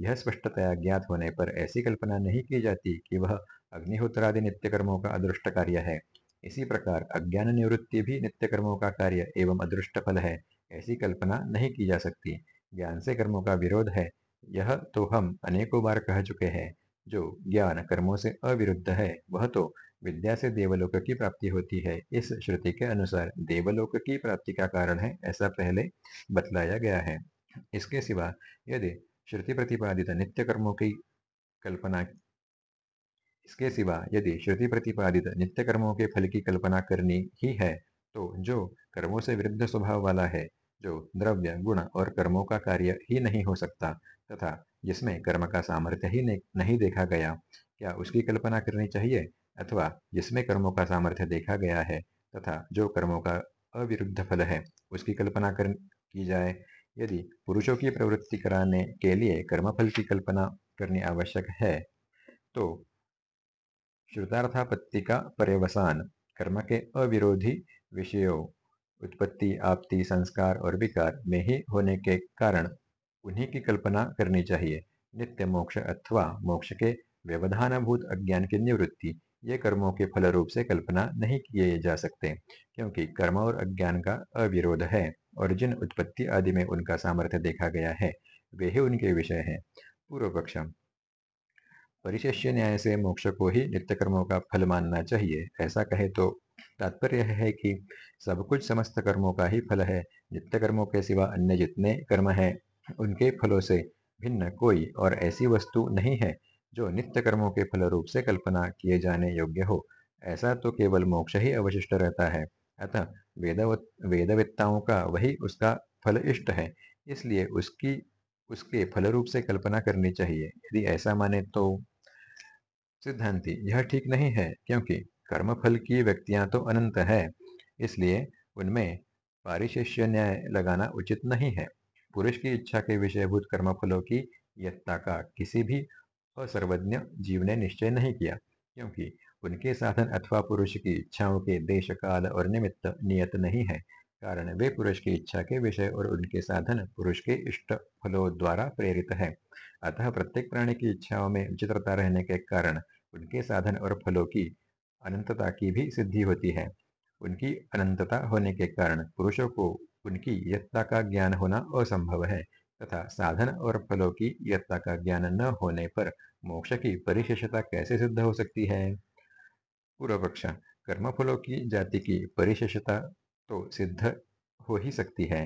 Speaker 1: यह स्पष्टतया ज्ञात होने पर ऐसी कल्पना नहीं की जाती कि वह अग्निहोत्रादि नित्य कर्मों का अदृष्ट कार्य है। इसी प्रकार अज्ञान निवृत्ति भी नित्य कर्मों का कार्य एवं अदृष्ट फल है ऐसी कल्पना नहीं की जा सकती। ज्ञान से कर्मों का विरोध है यह तो हम अनेकों बार कह चुके हैं जो ज्ञान कर्मों से अविरुद्ध है वह तो विद्या से देवलोक की प्राप्ति होती है। इस श्रुति के अनुसार देवलोक की प्राप्ति का कारण है, ऐसा पहले बतलाया गया है। इसके सिवा यदि श्रुति प्रतिपादित नित्य कर्मों की कल्पना इसके सिवा यदि श्रुति प्रतिपादित नित्य कर्मों के फल की कल्पना करनी ही है तो जो कर्मों से विरुद्ध स्वभाव वाला है, जो द्रव्य, गुण और कर्मों का कार्य ही नहीं हो सकता तथा जिसमें कर्म का सामर्थ्य ही नहीं देखा गया, क्या उसकी कल्पना करनी चाहिए? अथवा जिसमें कर्मों का सामर्थ्य देखा गया है तथा जो कर्मों का अविरुद्ध फल है, उसकी कल्पना कर, की जाए। यदि पुरुषों की प्रवृत्ति कराने के लिए कर्मफल की कल्पना करनी आवश्यक है तो श्रुतार्थापत्ति का पर्यवसान, कर्म के अविरोधी विषयों, उत्पत्ति आपत्ति संस्कार और विकार में ही होने के कारण उन्हीं की कल्पना करनी चाहिए। नित्य मोक्ष अथवा मोक्ष के व्यवधानभूत अज्ञान की निवृत्ति ये कर्मों के फल रूप से कल्पना नहीं किए जा सकते, क्योंकि कर्म और अज्ञान का अविरोध है, और जिन उत्पत्ति आदि में उनका सामर्थ्य देखा गया है, वे ही उनके विषय हैं। पूर्व पक्ष परिशिष्य न्याय से मोक्ष को ही नित्य कर्मों का फल मानना चाहिए, ऐसा कहे तो तात्पर्य है कि सब कुछ समस्त कर्मों का ही फल है, नित्य कर्मों के सिवा अन्य जितने कर्म हैं, उनके फलों से भिन्न कोई और ऐसी वस्तु नहीं है जो नित्य कर्मों के फल रूप से कल्पना किए जाने योग्य हो। ऐसा तो केवल मोक्ष ही अवशिष्ट रहता है। अतः वेद वेदवेत्ताओं का वही उसका फल इष्ट है। इसलिए उसकी, उसके फल रूप से कल्पना करनी चाहिए। यदि ऐसा माने तो सिद्धांति, यह ठीक नहीं है, क्योंकि कर्म फल की व्यक्तियाँ तो अनंत है। इसलिए उनमें पारिशिष्य न्याय लगाना उचित नहीं है। पुरुष की इच्छा के विषयभूत कर्म फलों की यत्ता का किसी भी असर्वज्ञ जीव ने निश्चय नहीं किया, क्योंकि उनके साधन अथवा पुरुष की इच्छाओं के देश काल और निमित्त नियत नहीं है। कारण वे पुरुष की इच्छा के विषय और उनके साधन पुरुष के इष्ट फलों द्वारा प्रेरित है। अतः प्रत्येक प्राणी की इच्छाओं में विचित्रता रहने के कारण उनके साधन और फलों की अनंतता की भी सिद्धि होती है। उनकी अनंतता होने के कारण पुरुषों को उनकी यत्ता का ज्ञान होना असंभव है। तथा साधन और फलों की यत्ता का ज्ञान न होने पर मोक्ष की परिशेषता कैसे सिद्ध हो सकती है? पूर्व पक्ष कर्म फलों की जाति की परिशेषता तो सिद्ध हो ही सकती है।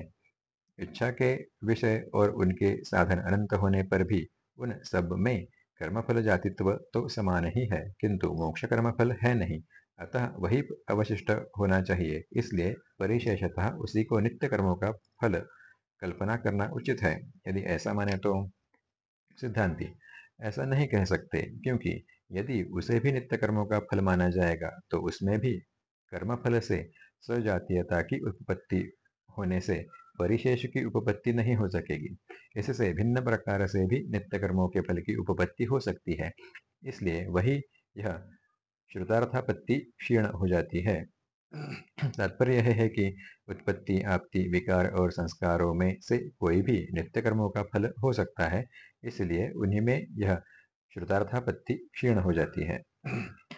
Speaker 1: इच्छा के विषय और उनके साधन अनंत होने पर भी उन सब में कर्मफल जातित्व तो समान ही है, किंतु मोक्ष कर्मफल है नहीं। अतः वही अवशिष्ट होना चाहिए, इसलिए परिशेषतः उसी को नित्य कर्मों का फल कल्पना करना उचित है। यदि ऐसा माने तो सिद्धांति ऐसा नहीं कह सकते, क्योंकि यदि उसे भी नित्य कर्मों का फल माना जाएगा तो उसमें भी कर्म फल से सजातीयता की उत्पत्ति होने से परिशेष की उपपत्ति नहीं हो सकेगी। इससे भिन्न प्रकार से भी नित्य कर्मों के फल की उपपत्ति हो सकती है। इसलिए वही यह श्रुतार्थापत्ति क्षीण हो जाती है। तात्पर्य है कि उत्पत्ति, आपति, विकार और संस्कारों में से कोई भी नित्य कर्मों का फल हो सकता है। इसलिए उन्हीं में यह श्रुतार्थापत्ति क्षीण हो जाती है।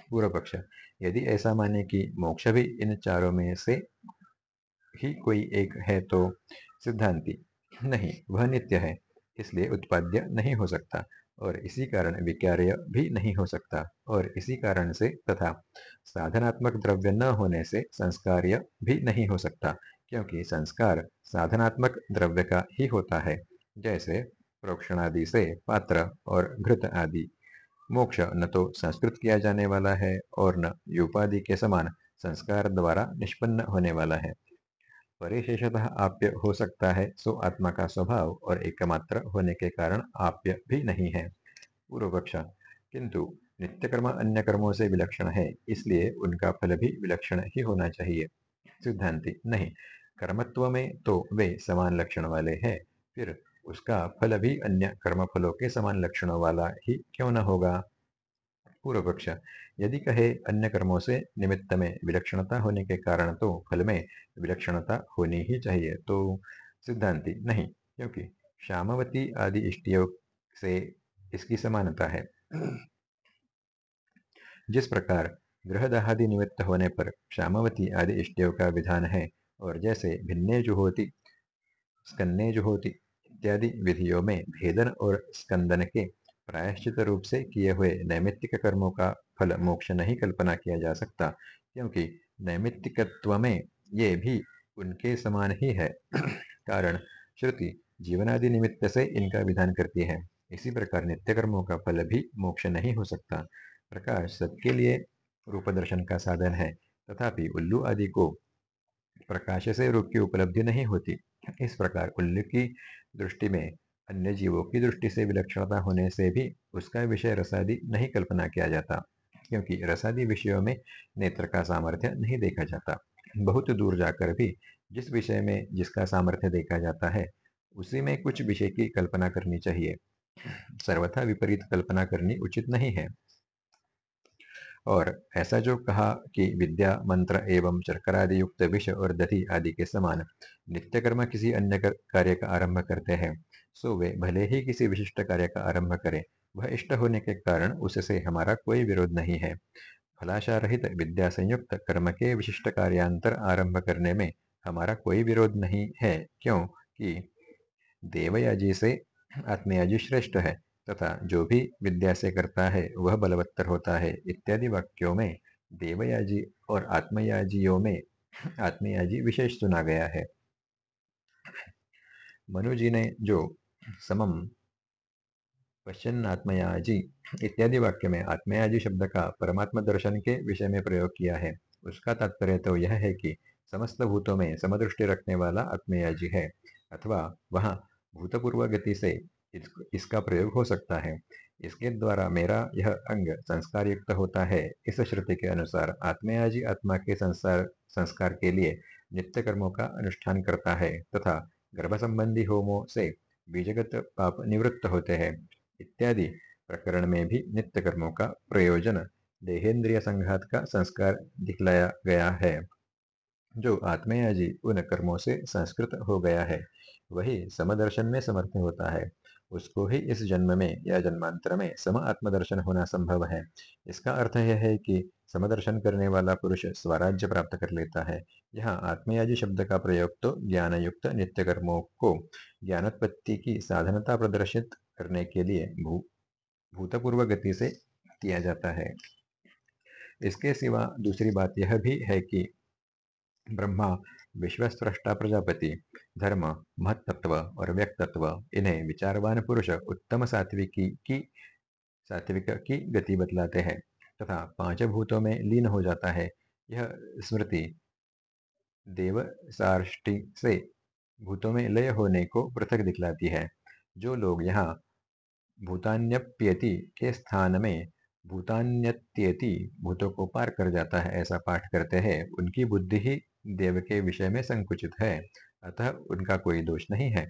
Speaker 1: पूर्व पक्ष, यदि ऐसा माने कि मोक्ष भी इन चारों में से ही कोई एक है तो सिद्धांति, नहीं, वह नित्य है, इसलिए उत्पाद्य नहीं हो सकता। और इसी कारण विकार्य भी नहीं हो सकता। और इसी कारण से तथा साधनात्मक द्रव्य न होने से संस्कार्य भी नहीं हो सकता, क्योंकि संस्कार साधनात्मक द्रव्य का ही होता है, जैसे प्रोक्षणादि से पात्र और घृत आदि। मोक्ष न तो संस्कृत किया जाने वाला है और न युपादि के समान संस्कार द्वारा निष्पन्न होने वाला है। परिशेषतः आप्य हो सकता है। सो आत्मा का स्वभाव और एकमात्र होने के कारण आप्य भी नहीं है। पूर्व पक्ष किंतु नित्य कर्म अन्य कर्मों से विलक्षण है, इसलिए उनका फल भी विलक्षण ही होना चाहिए। सिद्धांति, नहीं, कर्मत्व में तो वे समान लक्षण वाले हैं, फिर उसका फल भी अन्य कर्म फलों के समान लक्षणों वाला ही क्यों न होगा? पूर्व पक्ष यदि कहे अन्य कर्मों से निमित्त में विलक्षणता होने के कारण तो फल में विलक्षणता होनी ही चाहिए तो सिद्धांति नहीं, क्योंकि श्यामवती आदि इष्टियों से इसकी समानता है। जिस प्रकार ग्रहदाहादि निमित्त होने पर श्यामवती आदि इष्टियों का विधान है, और जैसे भिन्ने जुहोती, स्कन्ने जुहोती इत्यादि विधियों में भेदन और स्कंदन के प्रायश्चित रूप से किए हुए नैमित्तिक कर्मों का फल मोक्ष नहीं कल्पना किया जा सकता, क्योंकि नैमित्तिकत्व में ये भी उनके समान ही है। कारण, श्रुति जीवनादि निमित्त से इनका विधान करती है। इसी प्रकार नित्य कर्मों का फल भी मोक्ष नहीं हो सकता। प्रकाश सबके लिए रूप दर्शन का साधन है, तथापि उल्लू आदि को प्रकाश से रूप की उपलब्धि नहीं होती। इस प्रकार उल्लू की दृष्टि में अन्य जीवों की दृष्टि से विलक्षणता होने से भी उसका विषय रसादि नहीं कल्पना किया जाता, क्योंकि रसादि विषयों में नेत्र का सामर्थ्य नहीं देखा जाता। बहुत दूर जाकर भी जिस विषय में जिसका सामर्थ्य देखा जाता है, उसी में कुछ विषय की कल्पना करनी चाहिए। सर्वथा विपरीत कल्पना करनी उचित नहीं है। और ऐसा जो कहा कि विद्या, मंत्र एवं चरकरादि युक्त विष और दधि आदि के समान नित्य कर्म किसी अन्य कार्य का आरंभ करते हैं सो वे भले ही किसी विशिष्ट कार्य का आरंभ करें, वह इष्ट होने के कारण उससे हमारा कोई विरोध नहीं है। फलाशा रहित विद्या संयुक्त कर्म के विशिष्ट कार्यांतर आरंभ करने में हमारा कोई विरोध नहीं है। क्योंकि देवयाजी से आत्मयाजी श्रेष्ठ है, तथा जो भी विद्या से करता है, वह बलवत्तर होता है। इत्यादि वाक्यों में देवयाजी और आत्मयाजियों में आत्मयाजी विशेष सुना गया है। मनु जी ने जो समम पश्चिन्नात्मयाजी इत्यादि वाक्य में आत्मयाजी शब्द का परमात्मा दर्शन के विषय में प्रयोग किया है। उसका तात्पर्य तो यह है कि समस्त भूतों में समदृष्टि रखने वाला आत्मयाजी है, अथवा वहाँ भूतपूर्व गति से इसका प्रयोग हो सकता है। इसके द्वारा मेरा यह अंग संस्कार युक्त होता है। इस श्रुति के अनुसार आत्मयाजी आत्मा के संसार, संस्कार के लिए नित्य कर्मों का अनुष्ठान करता है, तथा गर्भ संबंधी होमों से बीजगत पाप निवृत्त होते हैं। इत्यादि प्रकरण में भी नित्य कर्मों का प्रयोजन देहेंद्रिय संघात का संस्कार दिखलाया गया है। जो आत्मयाजी उन कर्मों से संस्कृत हो गया है, वही समदर्शन में समर्थ होता है। उसको ही इस जन्म में या जन्मांतर में सम आत्मदर्शन होना संभव है। इसका अर्थ यह है कि समदर्शन करने वाला पुरुष स्वराज्य प्राप्त कर लेता है। यहाँ आत्मयाजी शब्द का प्रयोग तो ज्ञान युक्त नित्य कर्मों को ज्ञानोत्पत्ति की साधनता प्रदर्शित करने के लिए भू, भूतपूर्व गति से किया जाता है। इसके सिवा दूसरी बात यह भी है कि ब्रह्मा, विश्वस्रष्टा प्रजापति, धर्म महत्त्व और व्यक्तत्व, इन्हें विचारवान पुरुष उत्तम सात्विकी की, सात्विक की गति बतलाते हैं। तथा पाँच भूतों में लीन हो जाता है। यह स्मृति देव साष्टि से भूतों में लय होने को पृथक दिखलाती है। जो लोग यहाँ भूतान्यप्यति के स्थान में भूतान्यत्यति भूतों को पार कर जाता है ऐसा पाठ करते हैं, उनकी बुद्धि ही देव के विषय में संकुचित है, अतः उनका कोई दोष नहीं है।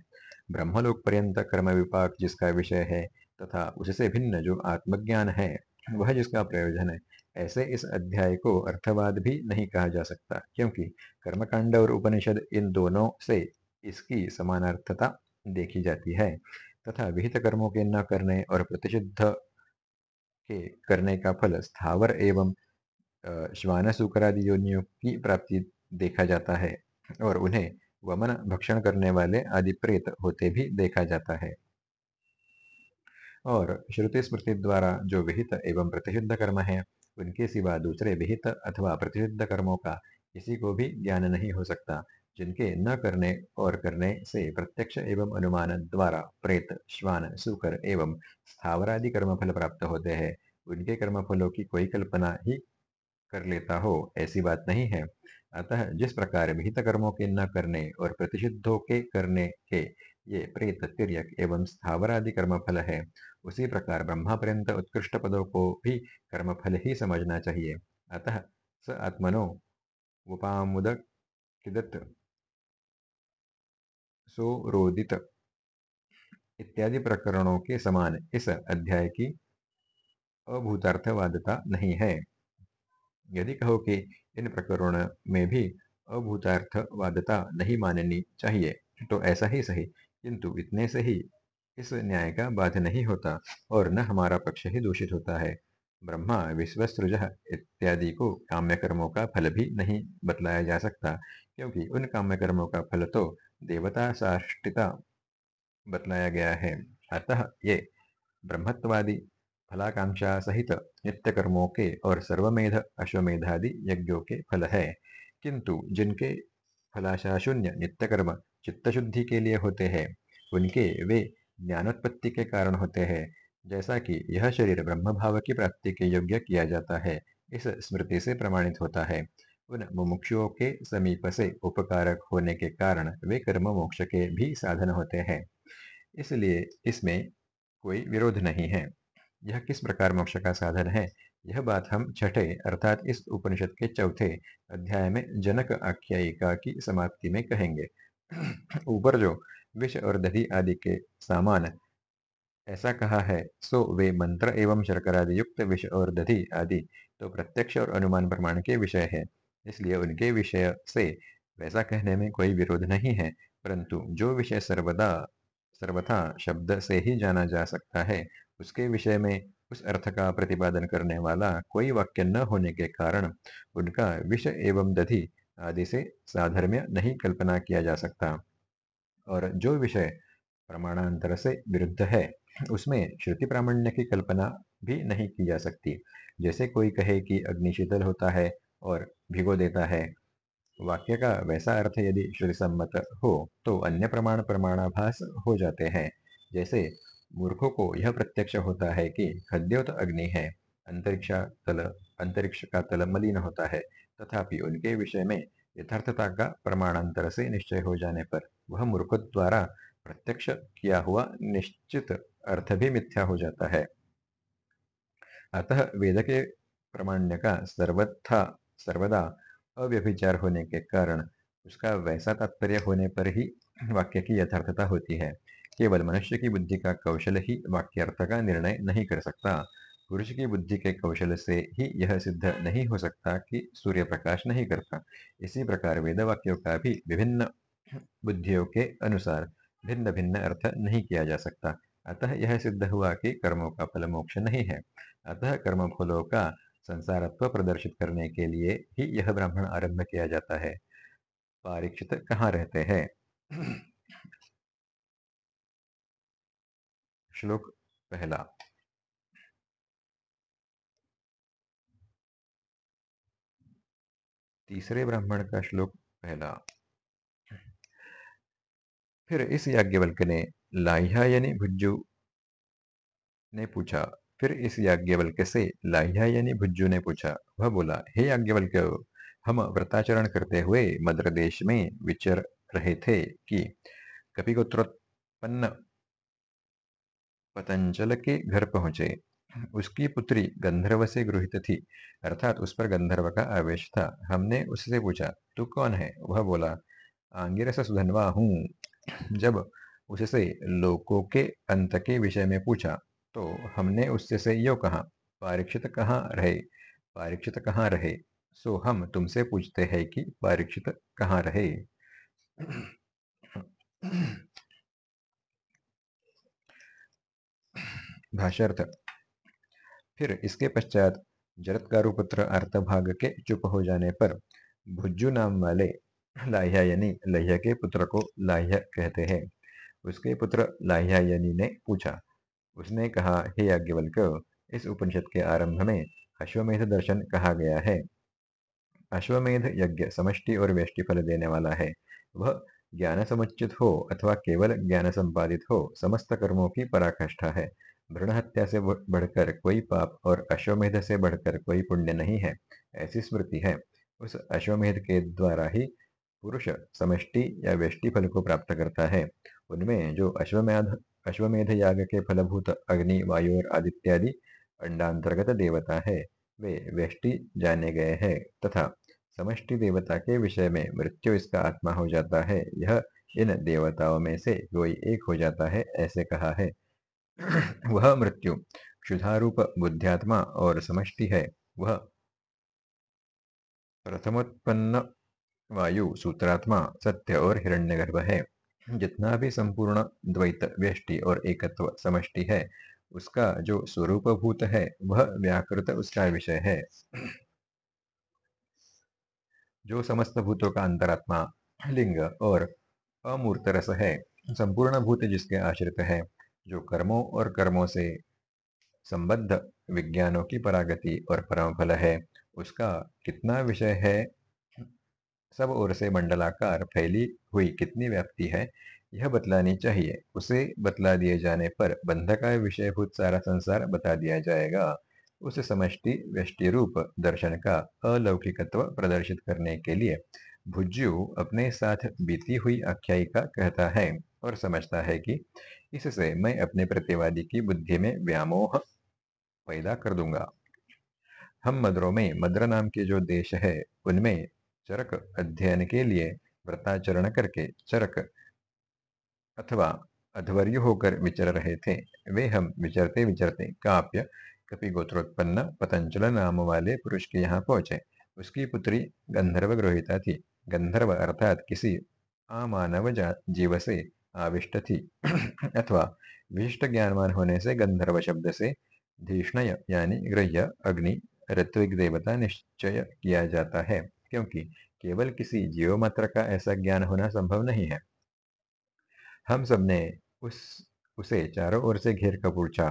Speaker 1: ब्रह्मलोक पर्यंत कर्म विपाक जिसका विषय है तथा उससे भिन्न जो आत्मज्ञान है वह जिसका प्रयोजन है। ऐसे इस अध्याय को अर्थवाद भी नहीं कहा जा सकता, क्योंकि कर्मकांड और उपनिषद इन दोनों से इसकी समानार्थता देखी जाती है, तथा विहित कर्मों के न करने और प्रतिषिद्ध के करने का फल स्थावर एवं श्वान शुक्रादि योनियों की प्राप्ति देखा जाता है, और उन्हें वमन, भक्षण करने वाले आदि प्रेत होते भी देखा जाता है। और श्रुति स्मृति द्वारा जो विहित एवं प्रतिषिद्ध कर्म है, उनके सिवा दूसरे विहित अथवा प्रतिषिद्ध कर्मों का किसी को भी ज्ञान नहीं हो सकता, जिनके न करने और करने से प्रत्यक्ष एवं अनुमान द्वारा प्रेत, श्वान, सुकर एवं स्थावरादि कर्मफल प्राप्त होते हैं। उनके कर्मफलों की कोई कल्पना ही कर लेता हो, ऐसी बात नहीं है। अतः जिस प्रकार विहित कर्मों के न करने और प्रतिषिद्धों के करने के ये प्रेत तिरक एवं स्थावर आदि कर्मफल है उसी प्रकार ब्रह्मा पर्यंत उत्कृष्ट पदों को भी कर्मफल ही समझना चाहिए। अतः स आत्मनो उपामुदकिदत सोरोदित इत्यादि प्रकरणों के समान इस अध्याय की अभूतार्थवादता नहीं है। यदि कहो कि इन प्रकरणों में भी अभूतार्थवादता नहीं माननी चाहिए तो ऐसा ही सही। किंतु इतने से ही इस न्याय का बाध नहीं होता और न हमारा पक्ष ही दूषित होता है। ब्रह्मा, विश्वसृज इत्यादि को काम्य कर्मों का फल भी नहीं बतलाया जा सकता, क्योंकि उन काम्य कर्मों का फल तो देवता साष्टिता बतलाया गया है। अतः ये ब्रह्मत्वादि, फलाकांक्षा सहित नित्य कर्मों के और सर्वमेध अश्वमेधादि यज्ञों के फल है। किंतु जिनके फलाशा शून्य नित्य कर्म चित्तशुद्धि के लिए होते हैं। उनके वे ज्ञानोत्पत्ति के कारण होते हैं। जैसा कि यह शरीर ब्रह्म भाव की प्राप्ति के योग्य किया जाता है, इस स्मृति से प्रमाणित होता है। उन मुमुक्षुओं के समीप से उपकारक होने के कारण वे कर्म मोक्ष के भी साधन होते हैं। इसलिए इसमें कोई विरोध नहीं है। यह किस प्रकार मोक्ष का साधन है? यह बात हम छठे अर्थात इस उपनिषद के चौथे अध्याय में जनक आख्यायिका की समाप्ति में कहेंगे। ऊपर जो विष और दधि आदि के सामान ऐसा कहा है, सो वे मंत्र एवं शर्करादि युक्त विष और दधि आदि तो प्रत्यक्ष और अनुमान प्रमाण के विषय है, इसलिए उनके विषय से वैसा कहने में कोई विरोध नहीं है, परंतु जो विषय सर्वदा, सर्वथा शब्द से ही जाना जा सकता है, उसके विषय में उस अर्थ का प्रतिपादन करने वाला कोई वाक्य न होने के कारण उनका विष एवं दधि आदि से साधर्म्य नहीं कल्पना किया जा सकता। और जो विषय प्रमाणांतर से विरुद्ध है, उसमें श्रुति प्रामाण्य की कल्पना भी नहीं की जा सकती। जैसे कोई कहे कि अग्नि शीतल होता है और भिगो देता है। वाक्य का वैसा अर्थ यदि श्रुति सम्मत हो तो अन्य प्रमाण प्रमाणाभास हो जाते हैं। जैसे मूर्खों को यह प्रत्यक्ष होता है कि खद्योत अग्नि है, अंतरिक्ष तल, अंतरिक्ष का तल मलिन होता है। तथापि उनके विषय में यथार्थता का प्रमाणांतर से निश्चय हो जाने पर वह मूर्ख द्वारा प्रत्यक्ष किया हुआ निश्चित अर्थ भी मिथ्या हो जाता है। अतः वेद के प्रमाण्य का सर्वथा, सर्वदा अव्यभिचार होने के कारण उसका वैसा तात्पर्य होने पर ही वाक्य की यथार्थता होती है। केवल मनुष्य की बुद्धि का कौशल ही वाक्यर्थ का निर्णय नहीं कर सकता। पुरुष की बुद्धि के कौशल से ही यह सिद्ध नहीं हो सकता कि सूर्य प्रकाश नहीं करता। इसी प्रकार वेद वाक्यों का भी विभिन्न बुद्धियों के अनुसार भिन्न भिन्न अर्थ नहीं किया जा सकता। अतः यह सिद्ध हुआ कि कर्मों का फल मोक्ष नहीं है। अतः कर्म फलों का संसारत्व प्रदर्शित करने के लिए ही यह ब्राह्मण आरंभ किया जाता है। पारीक्षित कहाँ रहते हैं? श्लोक पहला। तीसरे ब्राह्मण का श्लोक पहला। फिर इस याज्ञवल्क ने लाह्यायनी भुज्जु ने पूछा, फिर इस याज्ञवल्क से लाह्यायनी भुज्जु ने पूछा, वह बोला, हे याज्ञवल्क हम व्रताचरण करते हुए मद्र देश में विचर रहे थे कि कपिगोत्रोत्पन्न पतंजल के घर पहुँचे। उसकी पुत्री गंधर्व से गृहित थी। अर्थात उस पर गंधर्व का आवेश था। हमने उससे पूछा, तू कौन है? वह बोला, आंगिरस सुधनवा हूँ। जब उससे लोकों के अंत के विषय में पूछा तो हमने उससे से यो कहा, पारीक्षित कहाँ रहे? पारीक्षित कहाँ रहे? सो हम तुमसे पूछते हैं कि पारीक्षित कहाँ रहे? भाष्यर्थ फिर इसके पश्चात जरत्कारु पुत्र अर्थभाग के चुप हो जाने पर भुज्जु नाम वाले लाह्यायनी लह्य के पुत्र को लाह्य कहते हैं। उसके पुत्र लाह्यायनी ने पूछा, उसने कहा, हे याज्ञवल्क, इस उपनिषद के आरंभ में अश्वमेध दर्शन कहा गया है। अश्वमेध यज्ञ समष्टि और व्यष्टि फल देने वाला है। वह ज्ञान समुचित हो अथवा केवल ज्ञान संपादित हो, समस्त कर्मों की पराकाष्ठा है। भ्रण हत्या से बढ़कर कोई पाप और अश्वमेध से बढ़कर कोई पुण्य नहीं है, ऐसी स्मृति है। उस अश्वमेध के द्वारा ही पुरुष समष्टि या व्यष्टि फल को प्राप्त करता है। उनमें जो अश्वमेध अश्वमेध याग के फलभूत अग्नि, वायु और आदित्यादि अंडांतर्गत देवता है, वे व्यष्टि जाने गए हैं तथा समष्टि देवता के विषय में मृत्यु इसका आत्मा हो जाता है। यह इन देवताओं में से कोई एक हो जाता है, ऐसे कहा है। वह मृत्यु। क्षुधारूप बुद्ध्यात्मा और समष्टि है। वह प्रथमोत्पन्न वायु सूत्रात्मा, सत्य और हिरण्यगर्भ है। जितना भी संपूर्ण द्वैत, व्यष्टि और एकत्व, समष्टि है, उसका जो स्वरूप भूत है, वह व्याकृत उसका विषय है। जो समस्त भूतों का अंतरात्मा, लिंग और अमूर्त रस है, संपूर्ण भूत जिसके आश्रित है जो कर्मों और कर्मों से संबद्ध विज्ञानों की परागति और परमफल है, उसका कितना विषय है? सब ओर से मंडलाकार फैली हुई कितनी व्याप्ति है? यह बतलानी चाहिए। उसे बतला दिए जाने पर बंध का विषयभूत सारा संसार बता दिया जाएगा। उस समष्टि व्यष्टि रूप दर्शन का अलौकिकत्व प्रदर्शित करने के लिए भुज्यु अपने साथ बीती हुई आख्यायिका कहता है। और समझता है कि इससे मैं अपने प्रतिवादी की बुद्धि में व्यामोह पैदा कर दूँगा। हम मद्रों में, मद्र नाम के जो देश है, उनमें चरक अध्ययन के लिए व्रताचरण करके चरक अथवा अध्वर्य होकर विचर रहे थे। वे हम विचरते विचरते काव्य कपि गोत्रोत्पन्न पतंजल नाम वाले पुरुष के यहाँ पहुँचे। उसकी पुत्री गंधर्व ग्रहिता थी। गंधर्व अर्थात किसी अमानव जीव से आविष्ट थी अथवा विशिष्ट ज्ञानवान होने से गंधर्व शब्द से धिष्णय यानी गृह्य अग्नि ऋत्विक देवता निश्चय किया जाता है, क्योंकि केवल किसी जीव मात्र का ऐसा ज्ञान होना संभव नहीं है। हम सबने उस, उसे चारों ओर से घेर कर पूछा,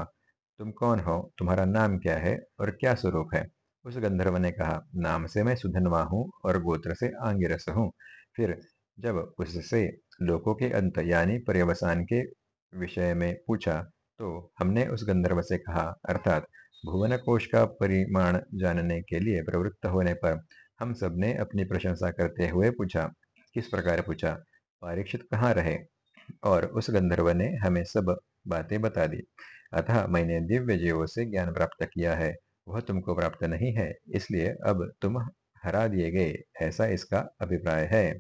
Speaker 1: तुम कौन हो? तुम्हारा नाम क्या है? और क्या स्वरूप है? उस गंधर्व ने कहा, नाम से मैं सुधनवा हूँ और गोत्र से आंगिरस हूँ। फिर जब उससे लोकों के अंत, यानी पर्यवसान के विषय में पूछा तो हमने उस गंधर्व से कहा, अर्थात भुवन कोश का परिमाण जानने के लिए प्रवृत्त होने पर हम सबने अपनी प्रशंसा करते हुए पूछा, किस प्रकार पूछा, परीक्षित कहाँ रहे? और उस गंधर्व ने हमें सब बातें बता दी। अतः मैंने दिव्य जीवों से ज्ञान प्राप्त किया है, वह तुमको प्राप्त नहीं है, इसलिए अब तुम हरा दिए गए, ऐसा इसका अभिप्राय है।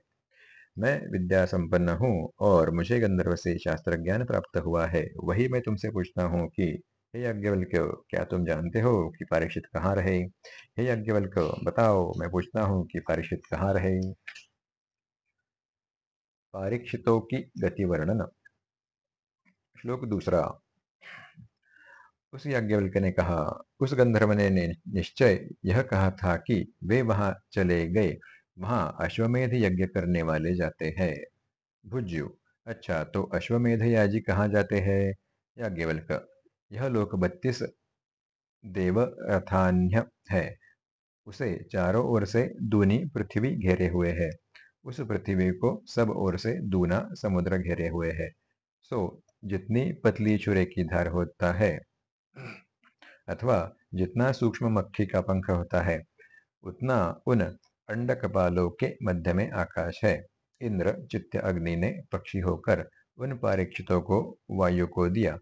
Speaker 1: मैं विद्या संपन्न हूँ और मुझे गंधर्व से शास्त्र ज्ञान प्राप्त हुआ है। वही मैं तुमसे पूछता हूँ कि, हे यज्ञवल्क्य, क्या तुम जानते हो कि परीक्षित कहाँ रहे? हे यज्ञवल्क्य, बताओ, मैं पूछता हूँ कि परीक्षित कहाँ रहे? पारीक्षितों की गति वर्णन। श्लोक दूसरा। उस यज्ञवल्क ने कहा, उस गंधर्व ने, निश्चय यह कहा था कि वे वहाँ चले गए। वहाँ अश्वमेध यज्ञ करने वाले जाते हैं। भुज्यु अच्छा तो अश्वमेध याजी कहाँ जाते हैं? याज्ञवल्क, यह लोक बत्तीस देवरथान्य है। उसे चारों ओर से दूनी पृथ्वी घेरे हुए है। उस पृथ्वी को सब ओर से दूना समुद्र घेरे हुए है। सो, जितनी पतली छुरे की धार होता है, अथवा जितना सूक्ष्म मक्खी का पंख होता है, उतना उन अंड कपालों के मध्य में आकाश है। इंद्र, चित्त, अग्नि ने पक्षी होकर उन पारीक्षितों को, वायु को दिया।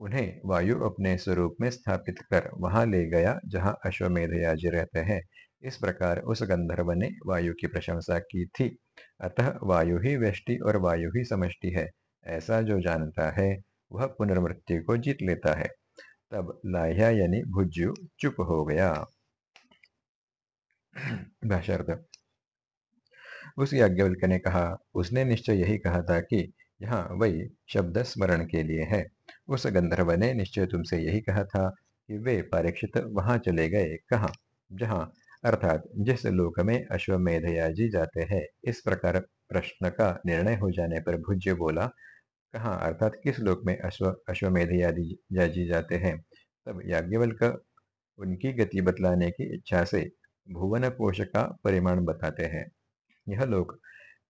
Speaker 1: उन्हें वायु अपने स्वरूप में स्थापित कर वहाँ ले गया जहाँ अश्वमेध याजी रहते हैं। इस प्रकार उस गंधर्व ने वायु की प्रशंसा की थी। अतः वायु ही व्यष्टि और वायु ही समष्टि है। ऐसा जो जानता है, वह पुनर्मृत्यु को जीत लेता है। तब लाह्या यानी भुज्यु चुप हो गया। भाषार्थ उस याज्ञवल्क्य ने कहा, उसने निश्चय यही कहा था कि यहाँ वही शब्द स्मरण के लिए है। उस गंधर्व ने निश्चय तुमसे यही कहा था कि वे परीक्षित वहाँ चले गए कहा? जहाँ, अर्थात जिस लोक में अश्वमेध याजी जाते हैं, इस प्रकार प्रश्न का निर्णय हो जाने पर भुज्य बोला, कहा, अर्थात किस लोक में अश्व अश्वमेध याजी जाते हैं? तब याज्ञवल्क उनकी गति बतलाने की इच्छा से भुवन कोश का परिमाण बताते हैं। यह लोक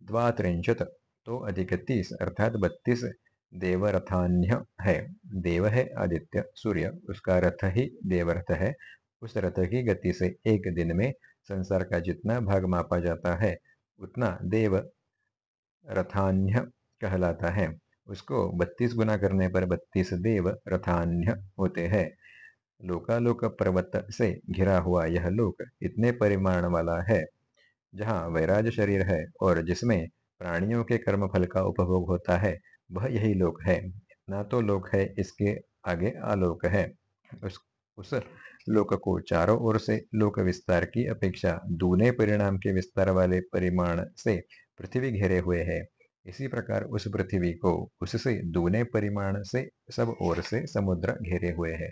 Speaker 1: द्वात्रिंशत तो अधिक तीस, अर्थात बत्तीस देवरथान्य है। देव है आदित्य, सूर्य, उसका रथ ही देवरथ है। उस रथ की गति से एक दिन में संसार का जितना भाग मापा जाता है, उतना देव रथान्य कहलाता है। उसको बत्तीस गुना करने पर बत्तीस देव रथान्य होते हैं। लोकालोक पर्वत से घिरा हुआ यह लोक इतने परिमाण वाला है, जहाँ वैराज शरीर है और जिसमें प्राणियों के कर्म फल का उपभोग होता है, वह यही लोक है। ना तो लोक है, इसके आगे आलोक है। उस उस लोक को चारों ओर से लोक विस्तार की अपेक्षा दूने परिणाम के विस्तार वाले परिमाण से पृथ्वी घेरे हुए है। इसी प्रकार उस पृथ्वी को उससे दूने परिमाण से सब ओर से समुद्र घेरे हुए है।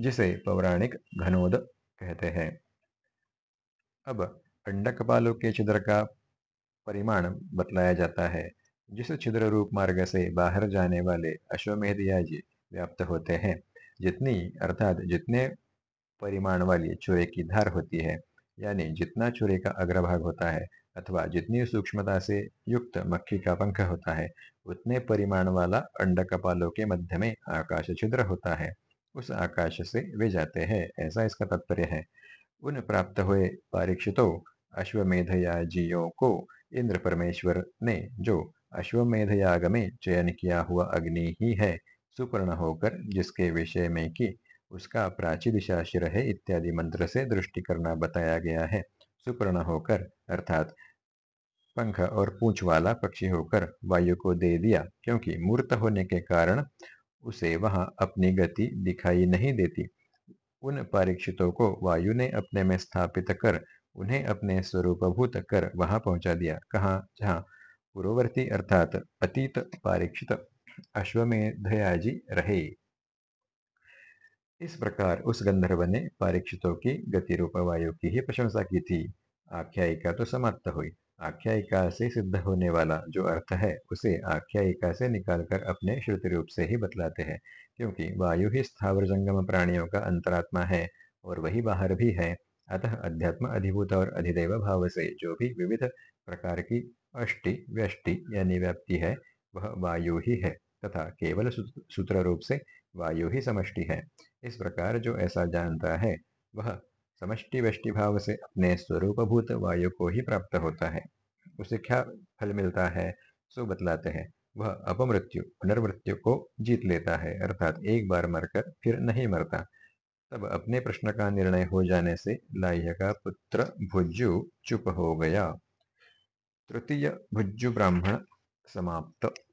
Speaker 1: जिसे पौराणिक घनोद कहते हैं। अब अंडकपालों के छिद्र का परिमाण बतलाया जाता है, जिस छिद्र रूप मार्ग से बाहर जाने वाले अश्वमेध याजी व्याप्त होते हैं, जितनी, अर्थात जितने परिमाण वाली छुरे की धार होती है, यानी जितना छुरे का अग्रभाग होता है अथवा जितनी सूक्ष्मता से युक्त मक्खी का पंख होता है, उतने परिमाण वाला अंड कपालों के मध्य में आकाश छिद्र होता है। उस आकाश से वे जाते हैं, ऐसा इसका तात्पर्य है। उन प्राप्त हुए परीक्षितों अश्वमेधयाजियों को इंद्र परमेश्वर ने, जो अश्वमेध याग में चयन किया हुआ अग्नि ही है, सुपर्ण होकर जिसके विषय में कि उसका प्राची दिशा है इत्यादि मंत्र से दृष्टि करना बताया गया है। सुपर्ण होकर, अर्थात पंख और पूंछ वाला पक्षी होकर वायु को दे दिया, क्योंकि मूर्त होने के कारण उसे वहाँ अपनी गति दिखाई नहीं देती। उन परीक्षितों को वायु ने अपने में स्थापित कर, उन्हें अपने स्वरूपभूत कर वहाँ पहुँचा दिया। कहा? जहाँ। पूर्ववर्ती अर्थात अतीत पारीक्षित अश्वमेधयाजी रहे। इस प्रकार उस गंधर्व ने परीक्षितों की गति रूप वायु की ही प्रशंसा की थी। आख्यायिका तो समाप्त हुई। आख्यायिका से सिद्ध होने वाला जो अर्थ है, उसे आख्यायिका से निकालकर अपने श्रुति रूप से ही बतलाते हैं। क्योंकि वायु ही स्थावर जंगम प्राणियों का अंतरात्मा है और वही बाहर भी है। अतः अध्यात्म अधिभूत और अधिदेव भाव से जो भी विविध प्रकार की अष्टि, व्यष्टि यानी व्याप्ति है, वह वायु ही है तथा केवल सूत्र रूप से वायु ही समष्टि है। इस प्रकार जो ऐसा जानता है, वह समष्टि व्यष्टि भाव से अपने स्वरूपभूत वायु को ही प्राप्त होता है। उसे क्या फल मिलता है, सो बतलाते हैं। वह अपमृत्यु, पुनर्मृत्यु को जीत लेता है, अर्थात एक बार मरकर फिर नहीं मरता। तब अपने प्रश्न का निर्णय हो जाने से लाह्य का पुत्र भुज्जु चुप हो गया। तृतीय भुज्जु ब्राह्मण समाप्त।